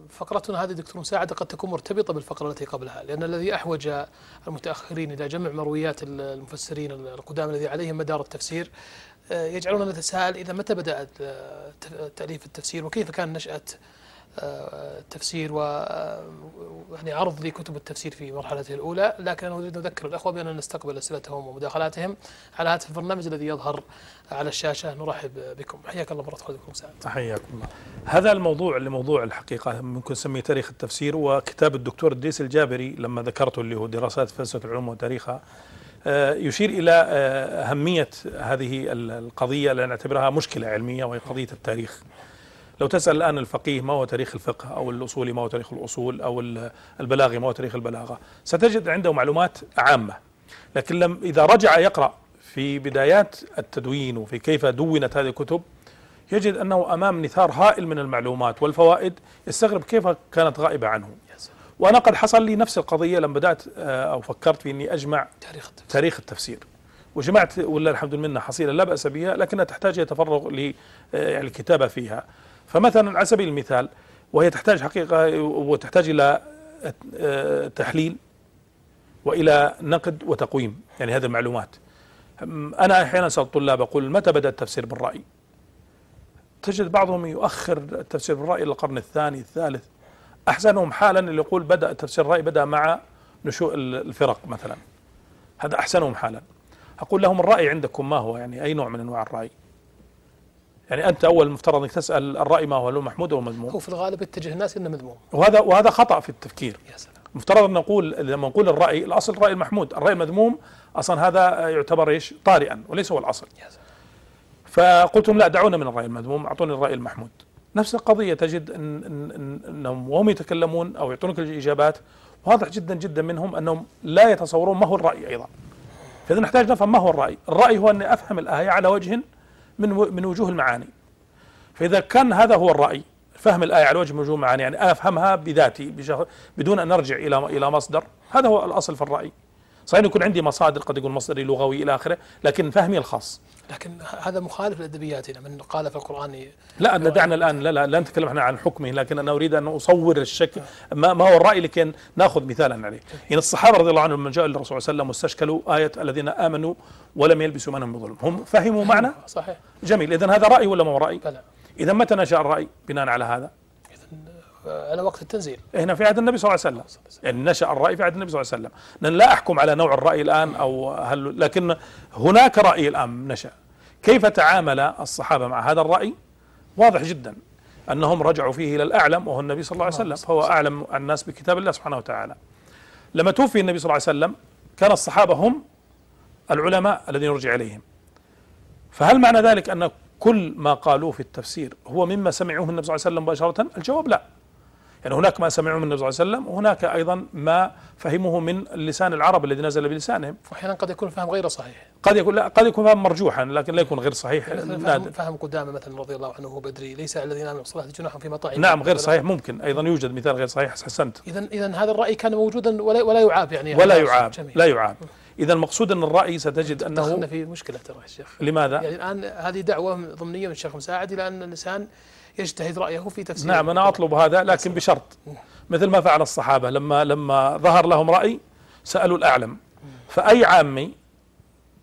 فقرتنا هذه دكتور مساعدة قد تكون مرتبطة بالفقرة التي قبلها لأن الذي أحوج المتأخرين إلى جمع مرويات المفسرين القدامى الذي عليهم مدار التفسير آه، يجعلنا نتساءل إذا متى بدأت آه، تأليف التفسير وكيف كان نشأة التفسير و يعني عرض لكتب التفسير في مرحلته الأولى لكن أنا أريد أن أذكر الأخوة بأننا نستقبل أسئلتهم ومداخلاتهم على هاتف البرنامج الذي يظهر على الشاشة نرحب بكم. حياك الله مرة أخرى دكتور سعد. حياكم الله. هذا الموضوع اللي موضوع الحقيقة ممكن نسميه تاريخ التفسير وكتاب الدكتور الديس الجابري لما ذكرته اللي هو دراسات فلسفة العلوم وتاريخها آه، يشير إلى آه، أهمية هذه ال- القضية لأن نعتبرها مشكلة علمية وهي قضية التاريخ. لو تسأل الآن الفقيه ما هو تاريخ الفقه أو الأصولي ما هو تاريخ الأصول أو ال- البلاغي ما هو تاريخ البلاغة؟ ستجد عنده معلومات عامة لكن لم إذا رجع يقرأ في بدايات التدوين وفي كيف دونت هذه الكتب يجد أنه أمام نثار هائل من المعلومات والفوائد يستغرب كيف كانت غائبة عنه. وأنا قد حصل لي نفس القضية لما بدأت آه، أو فكرت في أني أجمع تاريخ التفسير. تاريخ التفسير. وجمعت ولله الحمد لله حصيلة لا بأس بها لكنها تحتاج إلى تفرغ ل آه، يعني فيها. فمثلا على سبيل المثال وهي تحتاج حقيقة وتحتاج إلى آه، تحليل وإلى نقد وتقويم يعني هذه المعلومات. أنا أحيانا أسأل الطلاب أقول متى بدأ التفسير بالرأي؟ تجد بعضهم يؤخر التفسير بالرأي إلى القرن الثاني الثالث. أحسنهم حالا اللي يقول بدأ تفسير الرأي بدأ مع نشوء الفرق مثلا. هذا أحسنهم حالا. أقول لهم الرأي عندكم ما هو؟ يعني أي نوع من أنواع الرأي؟ يعني أنت أول المفترض أنك تسأل الرأي ما هو هل هو محمود أو مذموم. هو في الغالب يتجه الناس انه مذموم. وهذا وهذا خطأ في التفكير. يا سلام. مفترض أن نقول لما نقول الرأي الأصل الرأي المحمود. الرأي المذموم أصلا هذا يعتبر إيش؟ طارئا وليس هو الأصل. يا سلام. فقلت لهم لا دعونا من الرأي المذموم أعطوني الرأي المحمود. نفس القضية تجد إن إن إن أنهم وهم يتكلمون أو يعطونك الإجابات واضح جدا جدا منهم أنهم لا يتصورون ما هو الرأي أيضا. فإذا نحتاج نفهم ما هو الرأي. الرأي هو أني أفهم الآية على وجه من من وجوه المعاني. فإذا كان هذا هو الرأي فهم الآية على وجه وجوه المعاني يعني أفهمها بذاتي بدون أن أرجع إلى إلى مصدر هذا هو الأصل في الرأي. صحيح يكون عندي مصادر قد يكون مصدري لغوي إلى آخره لكن فهمي الخاص. لكن هذا مخالف لأدبياتنا من قال في القرآن. لا أن دعنا الآن لا لا لا نتكلم إحنا عن حكمه لكن أنا أريد أن أصور الشكل ما, ما هو الرأي لكي نأخذ مثالا عليه؟ يعني الصحابة رضي الله عنهم لما جاءوا للرسول صلى الله عليه وسلم واستشكلوا آية الذين آمنوا ولم يلبسوا منهم بظلم هم فهموا معنى؟ صحيح. جميل. إذا هذا رأي ولا ما هو بلى. إذا متى نشأ الرأي بناء على هذا؟ آه، على وقت التنزيل. هنا في عهد النبي صلى الله عليه وسلم. يعني نشأ الرأي في عهد النبي صلى الله عليه وسلم. لأن لا أحكم على نوع الرأي الآن أو هل لكن هناك رأي الآن نشأ. كيف تعامل الصحابة مع هذا الرأي؟ واضح جدا أنهم رجعوا فيه إلى الأعلم وهو النبي صلى الله عليه وسلم. فهو أعلم الناس بكتاب الله سبحانه وتعالى. لما توفي النبي صلى الله عليه وسلم كان الصحابة هم العلماء الذين يرجع إليهم. فهل معنى ذلك أن كل ما قالوه في التفسير هو مما سمعوه النبي صلى الله عليه وسلم مباشرة؟ الجواب لا. يعني هناك ما سمعوه من النبي صلى الله عليه وسلم وهناك أيضا ما فهموه من لسان العرب الذي نزل بلسانهم. واحيانا قد يكون الفهم غير صحيح. قد يكون لا قد يكون فهم مرجوحا لكن لا يكون غير صحيح مثلا فهم, فهم قدامة مثلا رضي الله عنه وبدري ليس الذين آمنوا بالصلاة جناح في مطاعم. نعم غير صحيح ممكن. أيضا يوجد مثال غير صحيح حسنت. اذا اذا هذا الرأي كان موجودا ولا ولا يعاب يعني ولا يعاب جميل. لا يعاب. إذا المقصود أن الرأي ستجد دخلنا أنه في مشكلة ترى يا شيخ. لماذا؟ يعني الآن هذه دعوة ضمنية من الشيخ مساعد إلى أن الإنسان يجتهد رأيه في تفسير نعم أنا أطلب هذا لكن بشرط. مثل ما فعل الصحابة لما لما ظهر لهم رأي سألوا الأعلم. فأي عامي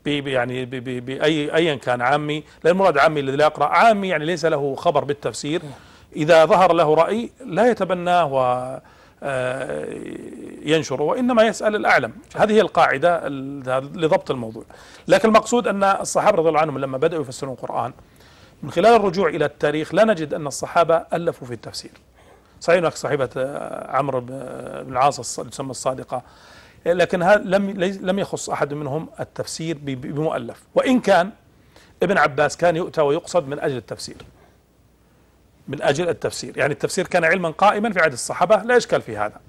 بي يعني بي بي بأي أيا كان عامي لا المراد عامي الذي لا يقرأ عامي يعني ليس له خبر بالتفسير. إذا ظهر له رأي لا يتبناه و آه، ينشره وإنما يسأل الأعلم. هذه هي القاعدة ال- لضبط الموضوع. لكن المقصود أن الصحابة رضي الله عنهم لما بدأوا يفسرون القرآن من خلال الرجوع إلى التاريخ لا نجد أن الصحابة ألفوا في التفسير. صحيح هناك صاحبة آه، عمرو بن العاص الص- تسمى الصادقة. لكن لم لم يخص أحد منهم التفسير بمؤلف. وإن كان ابن عباس كان يؤتى ويقصد من أجل التفسير. من أجل التفسير. يعني التفسير كان علما قائما في عهد الصحابة لا إشكال في هذا.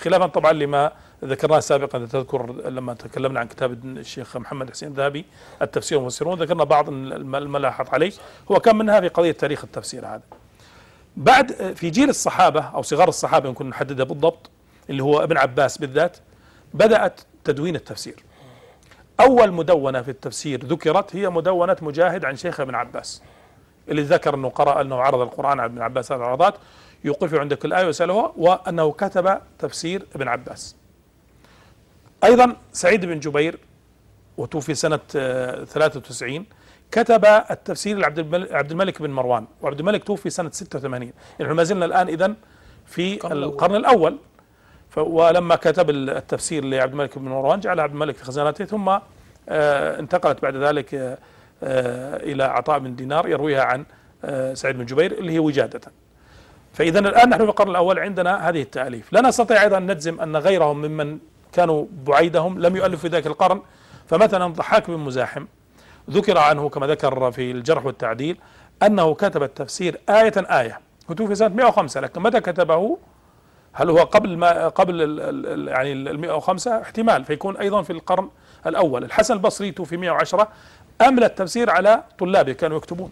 خلافا طبعا لما ذكرناه سابقا تذكر لما تكلمنا عن كتاب الشيخ محمد حسين الذهبي التفسير والمفسرون ذكرنا بعض الم- الملاحظ عليه. هو كان منها في قضية تاريخ التفسير هذا. بعد في جيل الصحابة أو صغار الصحابة يمكن نحددها بالضبط اللي هو ابن عباس بالذات بدأت تدوين التفسير. أول مدونة في التفسير ذكرت هي مدونة مجاهد عن شيخ ابن عباس. اللي ذكر أنه قرأ أنه عرض القرآن على ابن عباس هذه العرضات يوقفه عند كل آية ويسأله وأنه كتب تفسير ابن عباس. أيضا سعيد بن جبير وتوفي سنة آه، 93 كتب التفسير لعبد المل- عبد الملك بن مروان وعبد الملك توفي سنة 86 يعني ما زلنا الآن إذن في القرن الأول. القرن الأول. ف- ولما كتب التفسير لعبد الملك بن مروان جعل عبد الملك في خزانته ثم آه، انتقلت بعد ذلك آه، آه، إلى عطاء بن دينار يرويها عن آه، سعيد بن جبير اللي هي وجادة. فإذا الآن نحن في القرن الأول عندنا هذه التأليف. لا نستطيع أيضا أن نجزم أن غيرهم ممن كانوا بعيدهم لم يؤلفوا في ذاك القرن. فمثلا ضحاك بن مزاحم ذكر عنه كما ذكر في الجرح والتعديل أنه كتب التفسير آية آية. وتوفي سنة 105 لكن متى كتبه؟ هل هو قبل ما قبل ال ال ال- يعني ال 105 احتمال فيكون أيضا في القرن الأول. الحسن البصري توفي 110 أملى التفسير على طلابه كانوا يكتبون.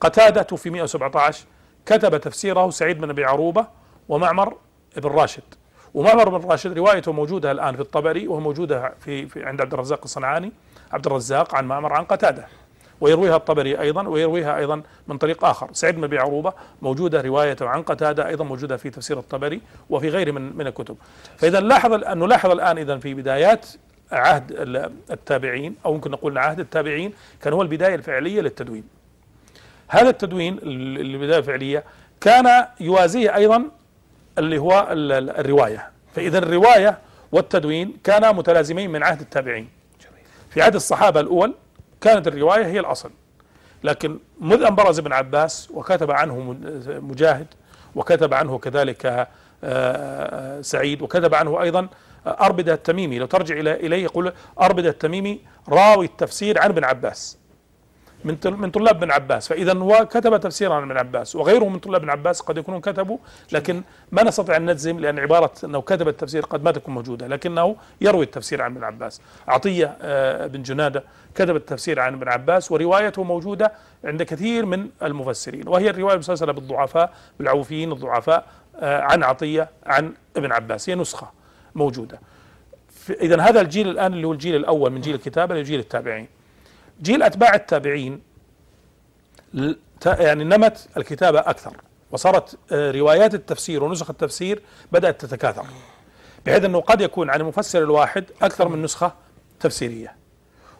قتادة توفي 117 كتب تفسيره سعيد بن أبي عروبة ومعمر بن راشد. ومعمر بن راشد روايته موجوده الآن في الطبري وموجوده في, في عند عبد الرزاق الصنعاني عبد الرزاق عن معمر عن قتادة. ويرويها الطبري أيضا ويرويها أيضا من طريق آخر. سعيد بن أبي عروبة موجودة روايته عن قتادة أيضا موجودة في تفسير الطبري وفي غيره من من الكتب. فاذا نلاحظ ان نلاحظ الآن اذا في بدايات عهد ال- التابعين أو ممكن نقول عهد التابعين كان هو البداية الفعلية للتدوين. هذا التدوين ال- البداية الفعلية كان يوازيه أيضا اللي هو ال- ال- الرواية. فإذا الرواية والتدوين كانا متلازمين من عهد التابعين. في عهد الصحابة الأول كانت الرواية هي الأصل. لكن مذ ان برز ابن عباس وكتب عنه مجاهد وكتب عنه كذلك آه، آه، سعيد وكتب عنه أيضا آه، أربدة التميمي. لو ترجع إليه يقول أربدة التميمي راوي التفسير عن ابن عباس. من من طلاب ابن عباس. فاذا هو كتب تفسيرا عن ابن عباس وغيره من طلاب ابن عباس قد يكونون كتبوا لكن ما نستطيع أن نجزم لأن عبارة أنه كتب التفسير قد ما تكون موجودة لكنه يروي التفسير عن ابن عباس. عطية آه، بن جنادة كتب التفسير عن ابن عباس وروايته موجودة عند كثير من المفسرين وهي الرواية المسلسلة بالضعفاء بالعوفيين الضعفاء آه، عن عطية عن ابن عباس. هي نسخة موجودة. اذا هذا الجيل الآن اللي هو الجيل الأول من جيل الكتابة لجيل التابعين. جيل أتباع التابعين يعني نمت الكتابة أكثر وصارت آه، روايات التفسير ونسخ التفسير بدأت تتكاثر بحيث إنه قد يكون عن المفسر الواحد أكثر من نسخة تفسيرية.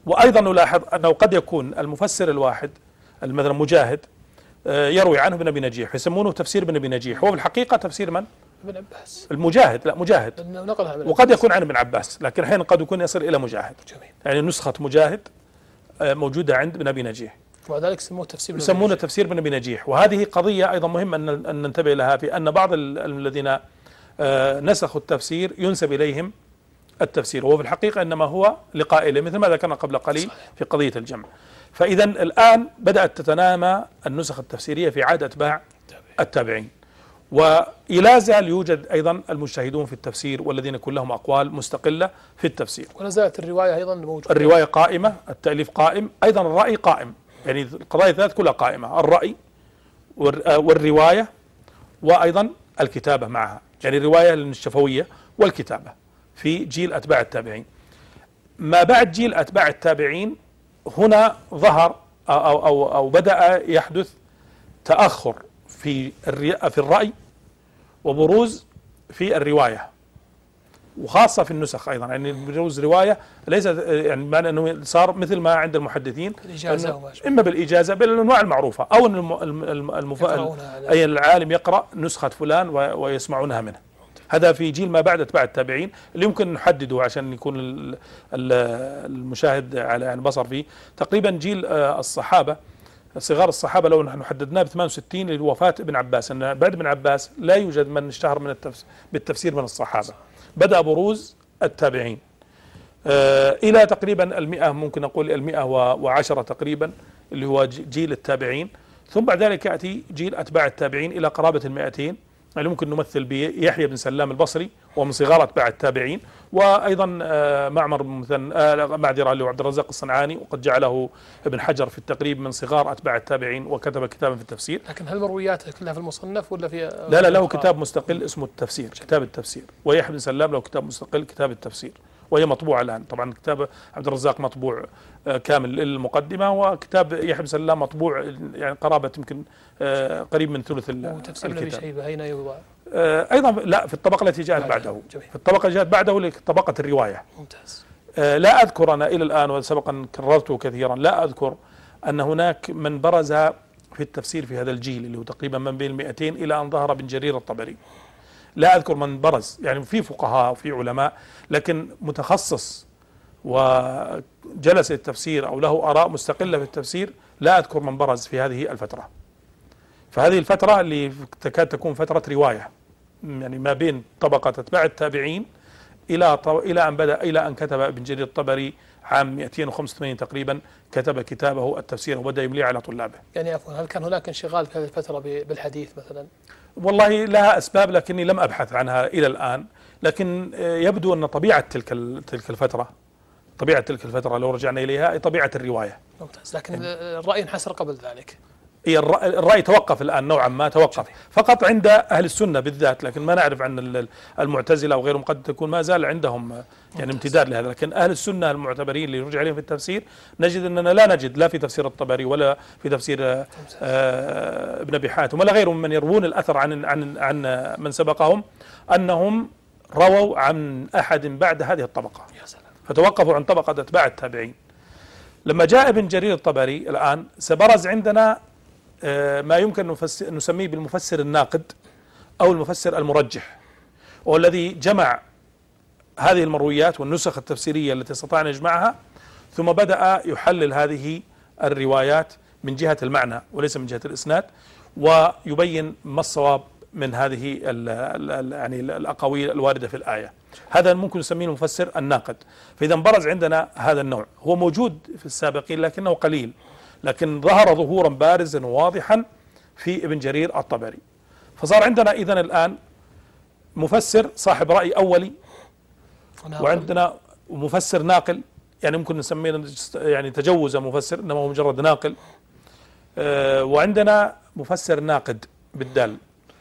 وأيضا نلاحظ أنه قد يكون المفسر الواحد مثلا مجاهد آه، يروي عنه ابن أبي نجيح يسمونه تفسير ابن أبي نجيح هو في الحقيقة تفسير من؟ ابن عباس. المجاهد لا مجاهد. نقلها وقد يكون عن ابن عباس لكن أحيانا قد يكون يصل إلى مجاهد. جميل. يعني نسخة مجاهد آه، موجودة عند ابن أبي نجيح. ومع ذلك سموه تفسير ابن يسمونه. تفسير ابن أبي نجيح. وهذه قضية أيضا مهم ان أن ننتبه لها في أن بعض ال- الذين آه، نسخوا التفسير ينسب إليهم التفسير وهو في الحقيقة إنما هو لقائله مثل ما ذكرنا قبل قليل في قضية الجمع. فاذا الآن بدأت تتنامى النسخ التفسيرية في عهد أتباع التابعين. ولا زال يوجد أيضا المجتهدون في التفسير والذين يكون لهم أقوال مستقلة في التفسير. ولا زالت الرواية أيضا موجودة. الرواية قائمة التأليف قائم أيضا الرأي قائم. يعني القضايا الثلاث كلها قائمة الرأي آه، والرواية وأيضا الكتابة معها. يعني الرواية الشفوية والكتابة في جيل أتباع التابعين. ما بعد جيل أتباع التابعين هنا ظهر أو, أو, أو بدأ يحدث تأخر في في الرأي وبروز في الرواية وخاصة في النسخ أيضا يعني بروز رواية ليس يعني معنى أنه صار مثل ما عند المحدثين الإجازة. إما بالإجازة بالأنواع المعروفة أو أن الم الم المف... أي العالم يقرأ نسخة فلان. ويسمعونها منه هذا في جيل ما بعد أتباع التابعين اللي يمكن نحدده عشان يكون ال- ال- المشاهد على يعني بصر فيه تقريبا جيل آه، الصحابة صغار الصحابة لو نحن حددناه ب 68 لوفاة ابن عباس أن بعد ابن عباس لا يوجد من اشتهر من التفس بالتفسير من الصحابة. بدأ بروز التابعين. آه، إلى تقريبا المئة ممكن نقول المئة وعشرة تقريبا اللي هو جيل التابعين. ثم بعد ذلك يأتي جيل أتباع التابعين إلى قرابة المئتين. اللي ممكن نمثل بيحيى بن سلام البصري ومن صغار أتباع التابعين. وأيضا آه، معمر بن آه، معذرة اللي هو عبد الرزاق الصنعاني وقد جعله ابن حجر في التقريب من صغار أتباع التابعين وكتب كتابا في التفسير. لكن هل مروياته كلها في المصنف ولا في لا لا له كتاب مستقل اسمه التفسير كتاب التفسير. ويحيى بن سلام له كتاب مستقل كتاب التفسير. وهي مطبوعة الآن. طبعا كتاب عبد الرزاق مطبوع آه، كامل للمقدمة وكتاب يحيى بن سلام مطبوع يعني قرابة يمكن آه، قريب من ثلث وتفسير ابن شيبه اين يوضع آه، أيضا لا في الطبقة التي جاءت. بعده. جميل. في الطبقة التي جاءت بعده لطبقة الرواية. ممتاز. آه، لا أذكر أنا إلى الآن وسبقا كررته كثيرا لا أذكر أن هناك من برز في التفسير في هذا الجيل اللي هو تقريبا من بين المئتين إلى أن ظهر ابن جرير الطبري. لا أذكر من برز يعني في فقهاء وفي علماء لكن متخصص وجلس التفسير أو له آراء مستقلة في التفسير لا أذكر من برز في هذه الفترة. فهذه الفترة اللي تكاد تكون فترة رواية يعني ما بين طبقة أتباع التابعين إلى طو... إلى أن بدأ إلى أن كتب ابن جرير الطبري عام 285 تقريبا كتب كتابه التفسير وبدأ يمليه على طلابه. يعني عفوا هل كان هناك انشغال في هذه الفترة بالحديث مثلا؟ والله لها أسباب لكني لم أبحث عنها إلى الآن. لكن يبدو أن طبيعة تلك تلك الفترة طبيعة تلك الفترة لو رجعنا إليها هي طبيعة الرواية. ممتاز. لكن الرأي انحسر قبل ذلك. هي الرأي, الرأي توقف الآن نوعا ما توقف. فقط عند أهل السنة بالذات لكن ما نعرف عن ال- المعتزلة أو غيرهم قد تكون ما زال عندهم يعني امتداد لهذا. لكن أهل السنة المعتبرين اللي يرجع عليهم في التفسير نجد أننا لا نجد لا في تفسير الطبري ولا في تفسير آه، ابن أبي حاتم ولا غيرهم من يروون الأثر عن عن عن من سبقهم أنهم رووا عن أحد بعد هذه الطبقة. يا سلام. فتوقفوا عن طبقة أتباع التابعين. لما جاء ابن جرير الطبري الآن سبرز عندنا آه، ما يمكن نفس- نسميه بالمفسر الناقد أو المفسر المرجح والذي جمع هذه المرويات والنسخ التفسيرية التي استطاع أن يجمعها ثم بدأ يحلل هذه الروايات من جهة المعنى وليس من جهة الإسناد ويبين ما الصواب من هذه ال ال يعني الأقاويل الواردة في الآية. هذا ممكن نسميه المفسر الناقد. فإذا برز عندنا هذا النوع. هو موجود في السابقين لكنه قليل لكن ظهر ظهورا بارزا وواضحا في ابن جرير الطبري. فصار عندنا إذا الآن مفسر صاحب رأي أولي. وعندنا مفسر ناقل يعني ممكن نسميه يعني تجوز مفسر إنما هو مجرد ناقل. آه، وعندنا مفسر ناقد بالدال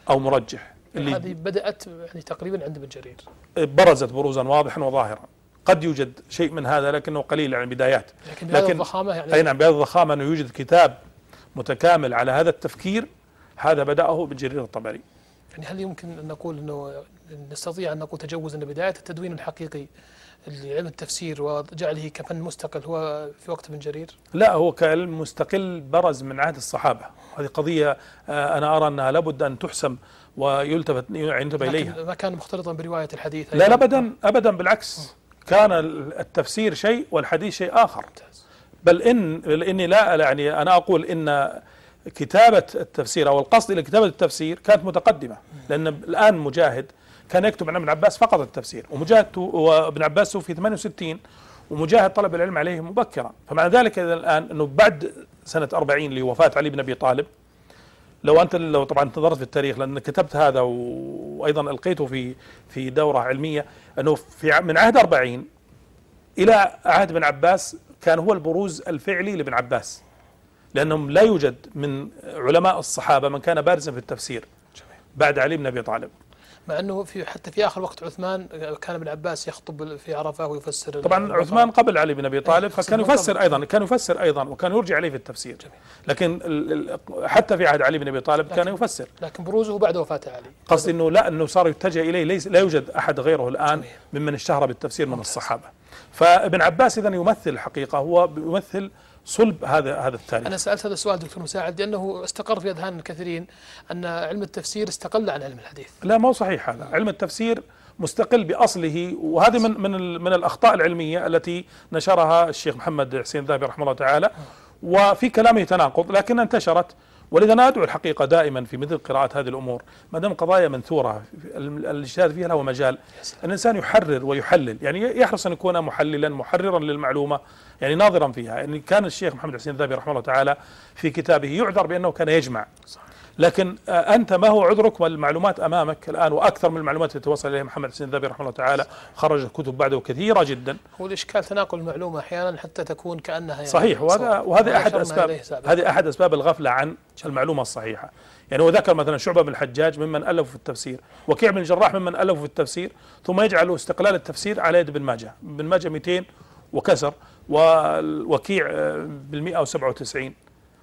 أو مرجح. اللي هذه بدأت يعني تقريبا عند ابن جرير. برزت بروزا واضحا وظاهرا. قد يوجد شيء من هذا لكنه قليل يعني بدايات لكن بهذه لكن- الضخامة يعني أي نعم بهذه الضخامة أنه يوجد كتاب متكامل على هذا التفكير هذا بدأه ابن جرير الطبري. يعني هل يمكن أن نقول أنه نستطيع أن نقول تجوز أن بداية التدوين الحقيقي لعلم التفسير وجعله كفن مستقل هو في وقت ابن جرير؟ لا هو كعلم مستقل برز من عهد الصحابة. هذه قضية آه، أنا أرى أنها لابد أن تحسم ويلتفت ينتبه إليها. ما كان مختلطا برواية الحديث لا. أبدا أبدا بالعكس. كان التفسير شيء والحديث شيء آخر. بل إن بل إني لا يعني أنا أقول إن كتابة التفسير أو القصد إلى كتابة التفسير كانت متقدمة. لأن الآن مجاهد كان يكتب عن ابن عباس فقط التفسير. ومجاهد وابن عباس توفي 68 ومجاهد طلب العلم عليه مبكرا. فمعنى ذلك إذا الآن أنه بعد سنة 40 لوفاة علي بن أبي طالب لو أنت لو طبعا نظرت في التاريخ لأن كتبت هذا وأيضا ألقيته في في دورة علمية أنه في من عهد 40 إلى عهد ابن عباس كان هو البروز الفعلي لابن عباس لأنهم لا يوجد من علماء الصحابة من كان بارزا في التفسير بعد علي بن أبي طالب. مع أنه في حتى في آخر وقت عثمان كان ابن عباس يخطب في عرفة ويفسر طبعا. عثمان قبل علي بن أبي طالب إيه، فكان. يفسر أيضا كان يفسر أيضا وكان يرجع عليه في التفسير جميل. لكن حتى في عهد علي بن أبي طالب كان يفسر لكن بروزه بعد وفاة علي قصدي إنه لا إنه صار يتجه إليه ليس لا يوجد أحد غيره الآن. ممن اشتهر بالتفسير من الصحابة فابن عباس اذا يمثل الحقيقة هو يمثل صلب هذا هذا التاريخ. أنا سألت هذا السؤال دكتور مساعد لأنه استقر في أذهان الكثيرين أن علم التفسير استقل عن علم الحديث. لا ما هو صحيح هذا. علم التفسير مستقل بأصله وهذه من من من الأخطاء العلمية التي نشرها الشيخ محمد حسين الذهبي رحمه الله تعالى وفي كلامه تناقض لكنها انتشرت ولذا أنا أدعو الحقيقة دائما في مثل قراءة هذه الأمور. ما دام قضايا منثورة ال- الاجتهاد فيها له مجال. الإنسان يحرر ويحلل يعني يحرص أن يكون محللا محررا للمعلومة يعني ناظرا فيها. يعني كان الشيخ محمد حسين الذهبي رحمه الله تعالى في كتابه يعذر بأنه كان يجمع. لكن آه، أنت ما هو عذرك؟ والمعلومات أمامك الآن وأكثر من المعلومات التي توصل إليها محمد حسين الذهبي رحمه الله تعالى. خرج كتب بعده كثيرة جدا. هو الإشكال تناقل المعلومة أحيانا حتى تكون كأنها يعني صحيح وهذا. وهذه إليه سابقاً. هذه أحد أسباب الغفلة عن المعلومة الصحيحة. يعني هو ذكر مثلا شعبة بن الحجاج ممن ألفوا في التفسير وكيع بن الجراح ممن ألفوا في التفسير ثم يجعل استقلال التفسير على يد ابن ماجه. ابن ماجه 200 وكسر والوكيع بال 197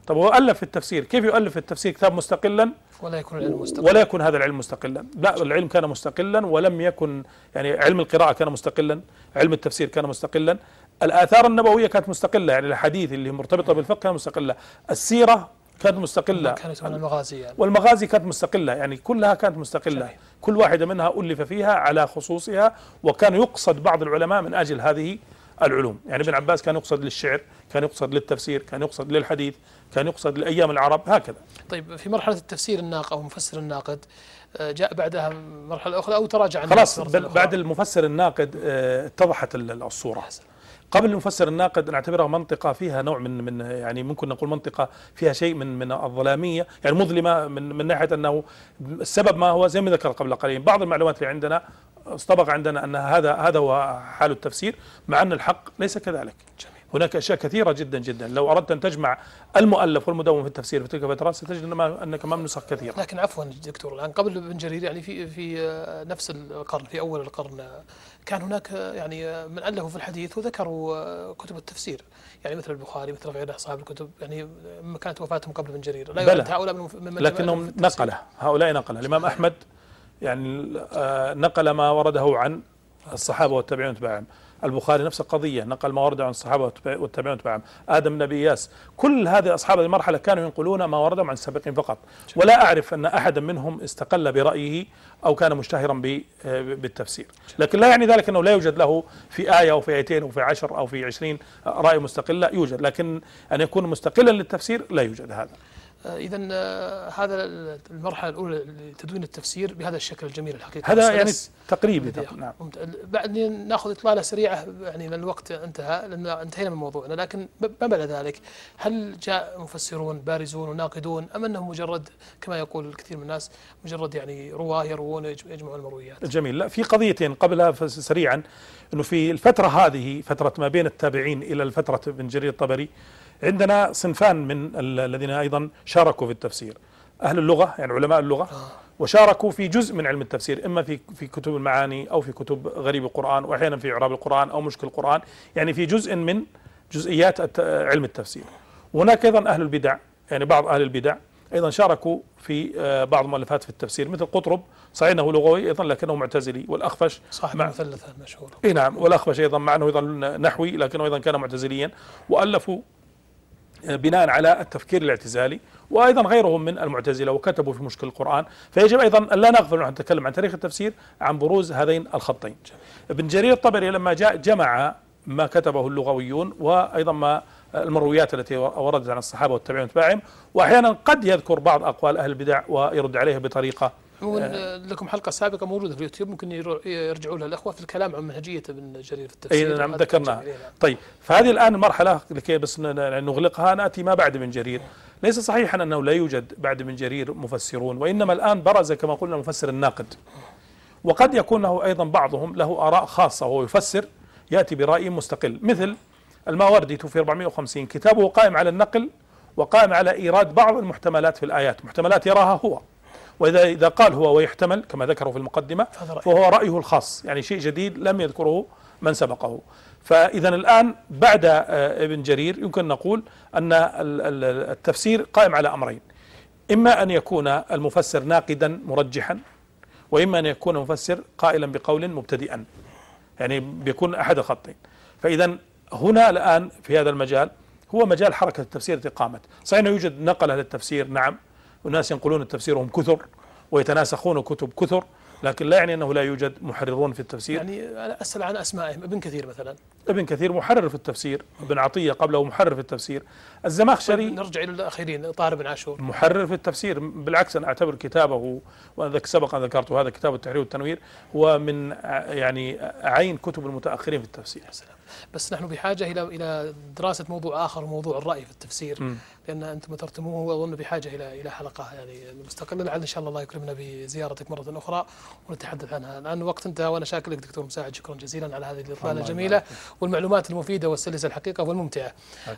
طب هو ألف في التفسير كيف يؤلف في التفسير كتاب مستقلا؟ ولا يكون العلم مستقل ولا يكون هذا العلم مستقلا. لا العلم كان مستقلا ولم يكن يعني علم القراءة كان مستقلا علم التفسير كان مستقلا. الآثار النبوية كانت مستقلة يعني الحديث اللي مرتبطة بالفقه كانت مستقلة. السيرة كانت مستقلة. كانت من المغازي يعني. والمغازي كانت مستقلة يعني كلها كانت مستقلة. جميل. كل واحدة منها ألف فيها على خصوصها وكان يقصد بعض العلماء من أجل هذه العلوم يعني ابن عباس كان يقصد للشعر كان يقصد للتفسير كان يقصد للحديث كان يقصد لأيام العرب هكذا طيب في مرحلة التفسير الناقد أو مفسر الناقد آه، جاء بعدها مرحلة أخرى أو تراجع خلاص أخرى؟ بعد المفسر الناقد آه، اتضحت ال- الصورة حسنا. قبل المفسر الناقد نعتبرها منطقة فيها نوع من من يعني ممكن نقول منطقة فيها شيء من من الظلامية يعني مظلمة من من ناحية أنه السبب ما هو زي ما ذكر قبل قليل بعض المعلومات اللي عندنا اصطبغ عندنا أن هذا هذا هو حال التفسير مع أن الحق ليس كذلك. جميل. هناك أشياء كثيرة جدا جدا لو أردت أن تجمع المؤلف والمدون في التفسير في تلك الفترات ستجد أنك امام نسخ كثيره. لكن عفوا دكتور الآن قبل ابن جرير يعني في في نفس القرن في أول القرن كان هناك يعني من الفوا في الحديث وذكروا آه، كتب التفسير يعني مثل البخاري مثل غيره أصحاب الكتب يعني كانت وفاتهم قبل ابن جرير لا بلى. هؤلاء من من لكنهم. نقله هؤلاء نقله الإمام أحمد يعني آه، نقل ما ورده عن الصحابة والتابعين تبعهم البخاري نفس القضية نقل ما ورد عن والتابع- والتابعين تبعهم. آدم بن أبي إياس كل هذه أصحاب المرحلة كانوا ينقلون ما وردهم عن السابقين فقط. ولا أعرف أن احدا منهم استقل برأيه أو كان مشتهرا بالتفسير. لكن لا يعني ذلك أنه لا يوجد له في آية أو في آيتين أو في عشر أو في عشرين رأي مستقله يوجد. لكن أن يكون مستقلا للتفسير لا يوجد هذا. اذا هذا المرحلة الأولى لتدوين التفسير بهذا الشكل الجميل الحقيقة هذا يعني تقريبي. نعم. بعدين نأخذ إطلالة سريعة يعني لأن الوقت انتهى لأن انتهينا من موضوعنا لكن ما بعد ذلك هل جاء مفسرون بارزون وناقدون أم انهم مجرد كما يقول الكثير من الناس مجرد يعني رواة يروون يج- يجمعون المرويات جميل لا في قضيتين قبلها سريعا إنه في الفترة هذه فترة ما بين التابعين إلى الفترة ابن جرير الطبري عندنا صنفان من ال- الذين أيضا شاركوا في التفسير. أهل اللغة يعني علماء اللغة وشاركوا في جزء من علم التفسير إما في في كتب المعاني أو في كتب غريب القرآن واحيانا في إعراب القرآن أو مشكل القرآن يعني في جزء من جزئيات علم التفسير. وهناك أيضا أهل البدع يعني بعض أهل البدع أيضا شاركوا في آه، بعض المؤلفات في التفسير مثل قطرب صحيح إنه لغوي أيضا لكنه معتزلي والأخفش صاحب مع- المثلث المشهور إي نعم والأخفش أيضا مع أنه أيضا نحوي لكنه أيضا كان معتزليا وألفوا بناء على التفكير الاعتزالي وأيضا غيرهم من المعتزلة وكتبوا في مشكل القرآن. فيجب أيضا أن لا نغفل ونحن نتكلم عن تاريخ التفسير عن بروز هذين الخطين. ابن جرير الطبري لما جاء جمع ما كتبه اللغويون وأيضا ما المرويات التي وردت عن الصحابة والتابعين وتباعهم واحيانا قد يذكر بعض أقوال أهل البدع ويرد عليها بطريقة لكم حلقة سابقة موجودة في اليوتيوب ممكن يرجعوا لها الأخوة في الكلام عن منهجية ابن جرير في التفسير. اي نعم ذكرناها. نعم. طيب فهذه الآن المرحله لكي بس نغلقها. نأتي ما بعد ابن جرير. ليس صحيحا أنه لا يوجد بعد ابن جرير مفسرون وإنما الآن برز كما قلنا المفسر الناقد. وقد يكون له أيضا بعضهم له آراء خاصة وهو يفسر يأتي برأي مستقل. مثل الماوردي توفي 450 كتابه قائم على النقل وقائم على إيراد بعض المحتملات في الآيات. محتملات يراها هو. واذا إذا قال هو ويحتمل كما ذكره في رأيه. فهو رأيه الخاص يعني شيء جديد لم يذكره من سبقه. فاذا الآن بعد آه، ابن جرير يمكن نقول ال- التفسير قائم على أمرين. إما أن يكون المفسر ناقدا مرجحا وإما أن يكون المفسر قائلا بقول مبتدئا يعني بيكون أحد الخطين. فاذا هنا الآن في هذا المجال هو مجال حركة التفسير التي قامت صحيح أنه يوجد نقله للتفسير نعم وناس ينقلون التفسير وهم كثر ويتناسخون كتب كثر لكن لا يعني أنه لا يوجد محررون في التفسير. يعني أسأل عن أسمائهم ابن كثير مثلا. ابن كثير محرر في التفسير ابن عطية قبله محرر في التفسير. الزمخشري نرجع إلى الاخرين طارق بن عاشور. محرر في التفسير. بالعكس أنا أعتبر كتابه وأنا سبق أن ذكرته هذا كتاب التحرير والتنوير هو من يعني عين كتب المتأخرين في التفسير. سلام. بس نحن بحاجة إلى إلى دراسة موضوع آخر موضوع الرأي في التفسير. مم. لأن أنتم أثرتموه وأظن بحاجه إلى إلى حلقة يعني مستقله لعل إن شاء الله الله يكرمنا بزيارتك مرة أخرى ونتحدث عنها. الآن الوقت انتهى وأنا شاكر لك دكتور مساعد. شكرا جزيلا على هذه الاطلاله الجميلة والمعلومات المفيدة والسلسه الحقيقة والممتعة.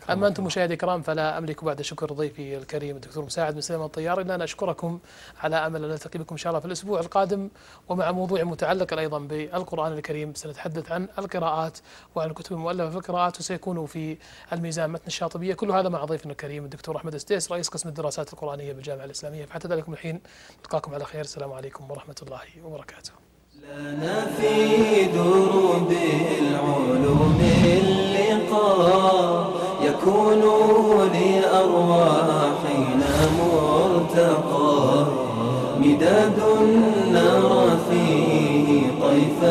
أما أنتم مشاهدي الكرام فلا أملك بعد شكر ضيفي الكريم الدكتور مساعد بن سليمان الطيار إلا أن أشكركم على أمل أن نلتقي بكم إن شاء الله في الأسبوع القادم ومع موضوع متعلق أيضا بالقرآن الكريم. سنتحدث عن القراءات وعن الكتب المؤلفه في القراءات وسيكون في الميزان متن الشاطبية. كل هذا مع ضيفنا الكريم الدكتور أحمد السديس رئيس قسم الدراسات القرآنية بالجامعة الإسلامية. فحتى ذلك الحين نلقاكم على خير. السلام عليكم ورحمة الله وبركاته. لنا في دروب العلوم اللي يكون لأرواحنا مرتقى مداد نرى فيه طيف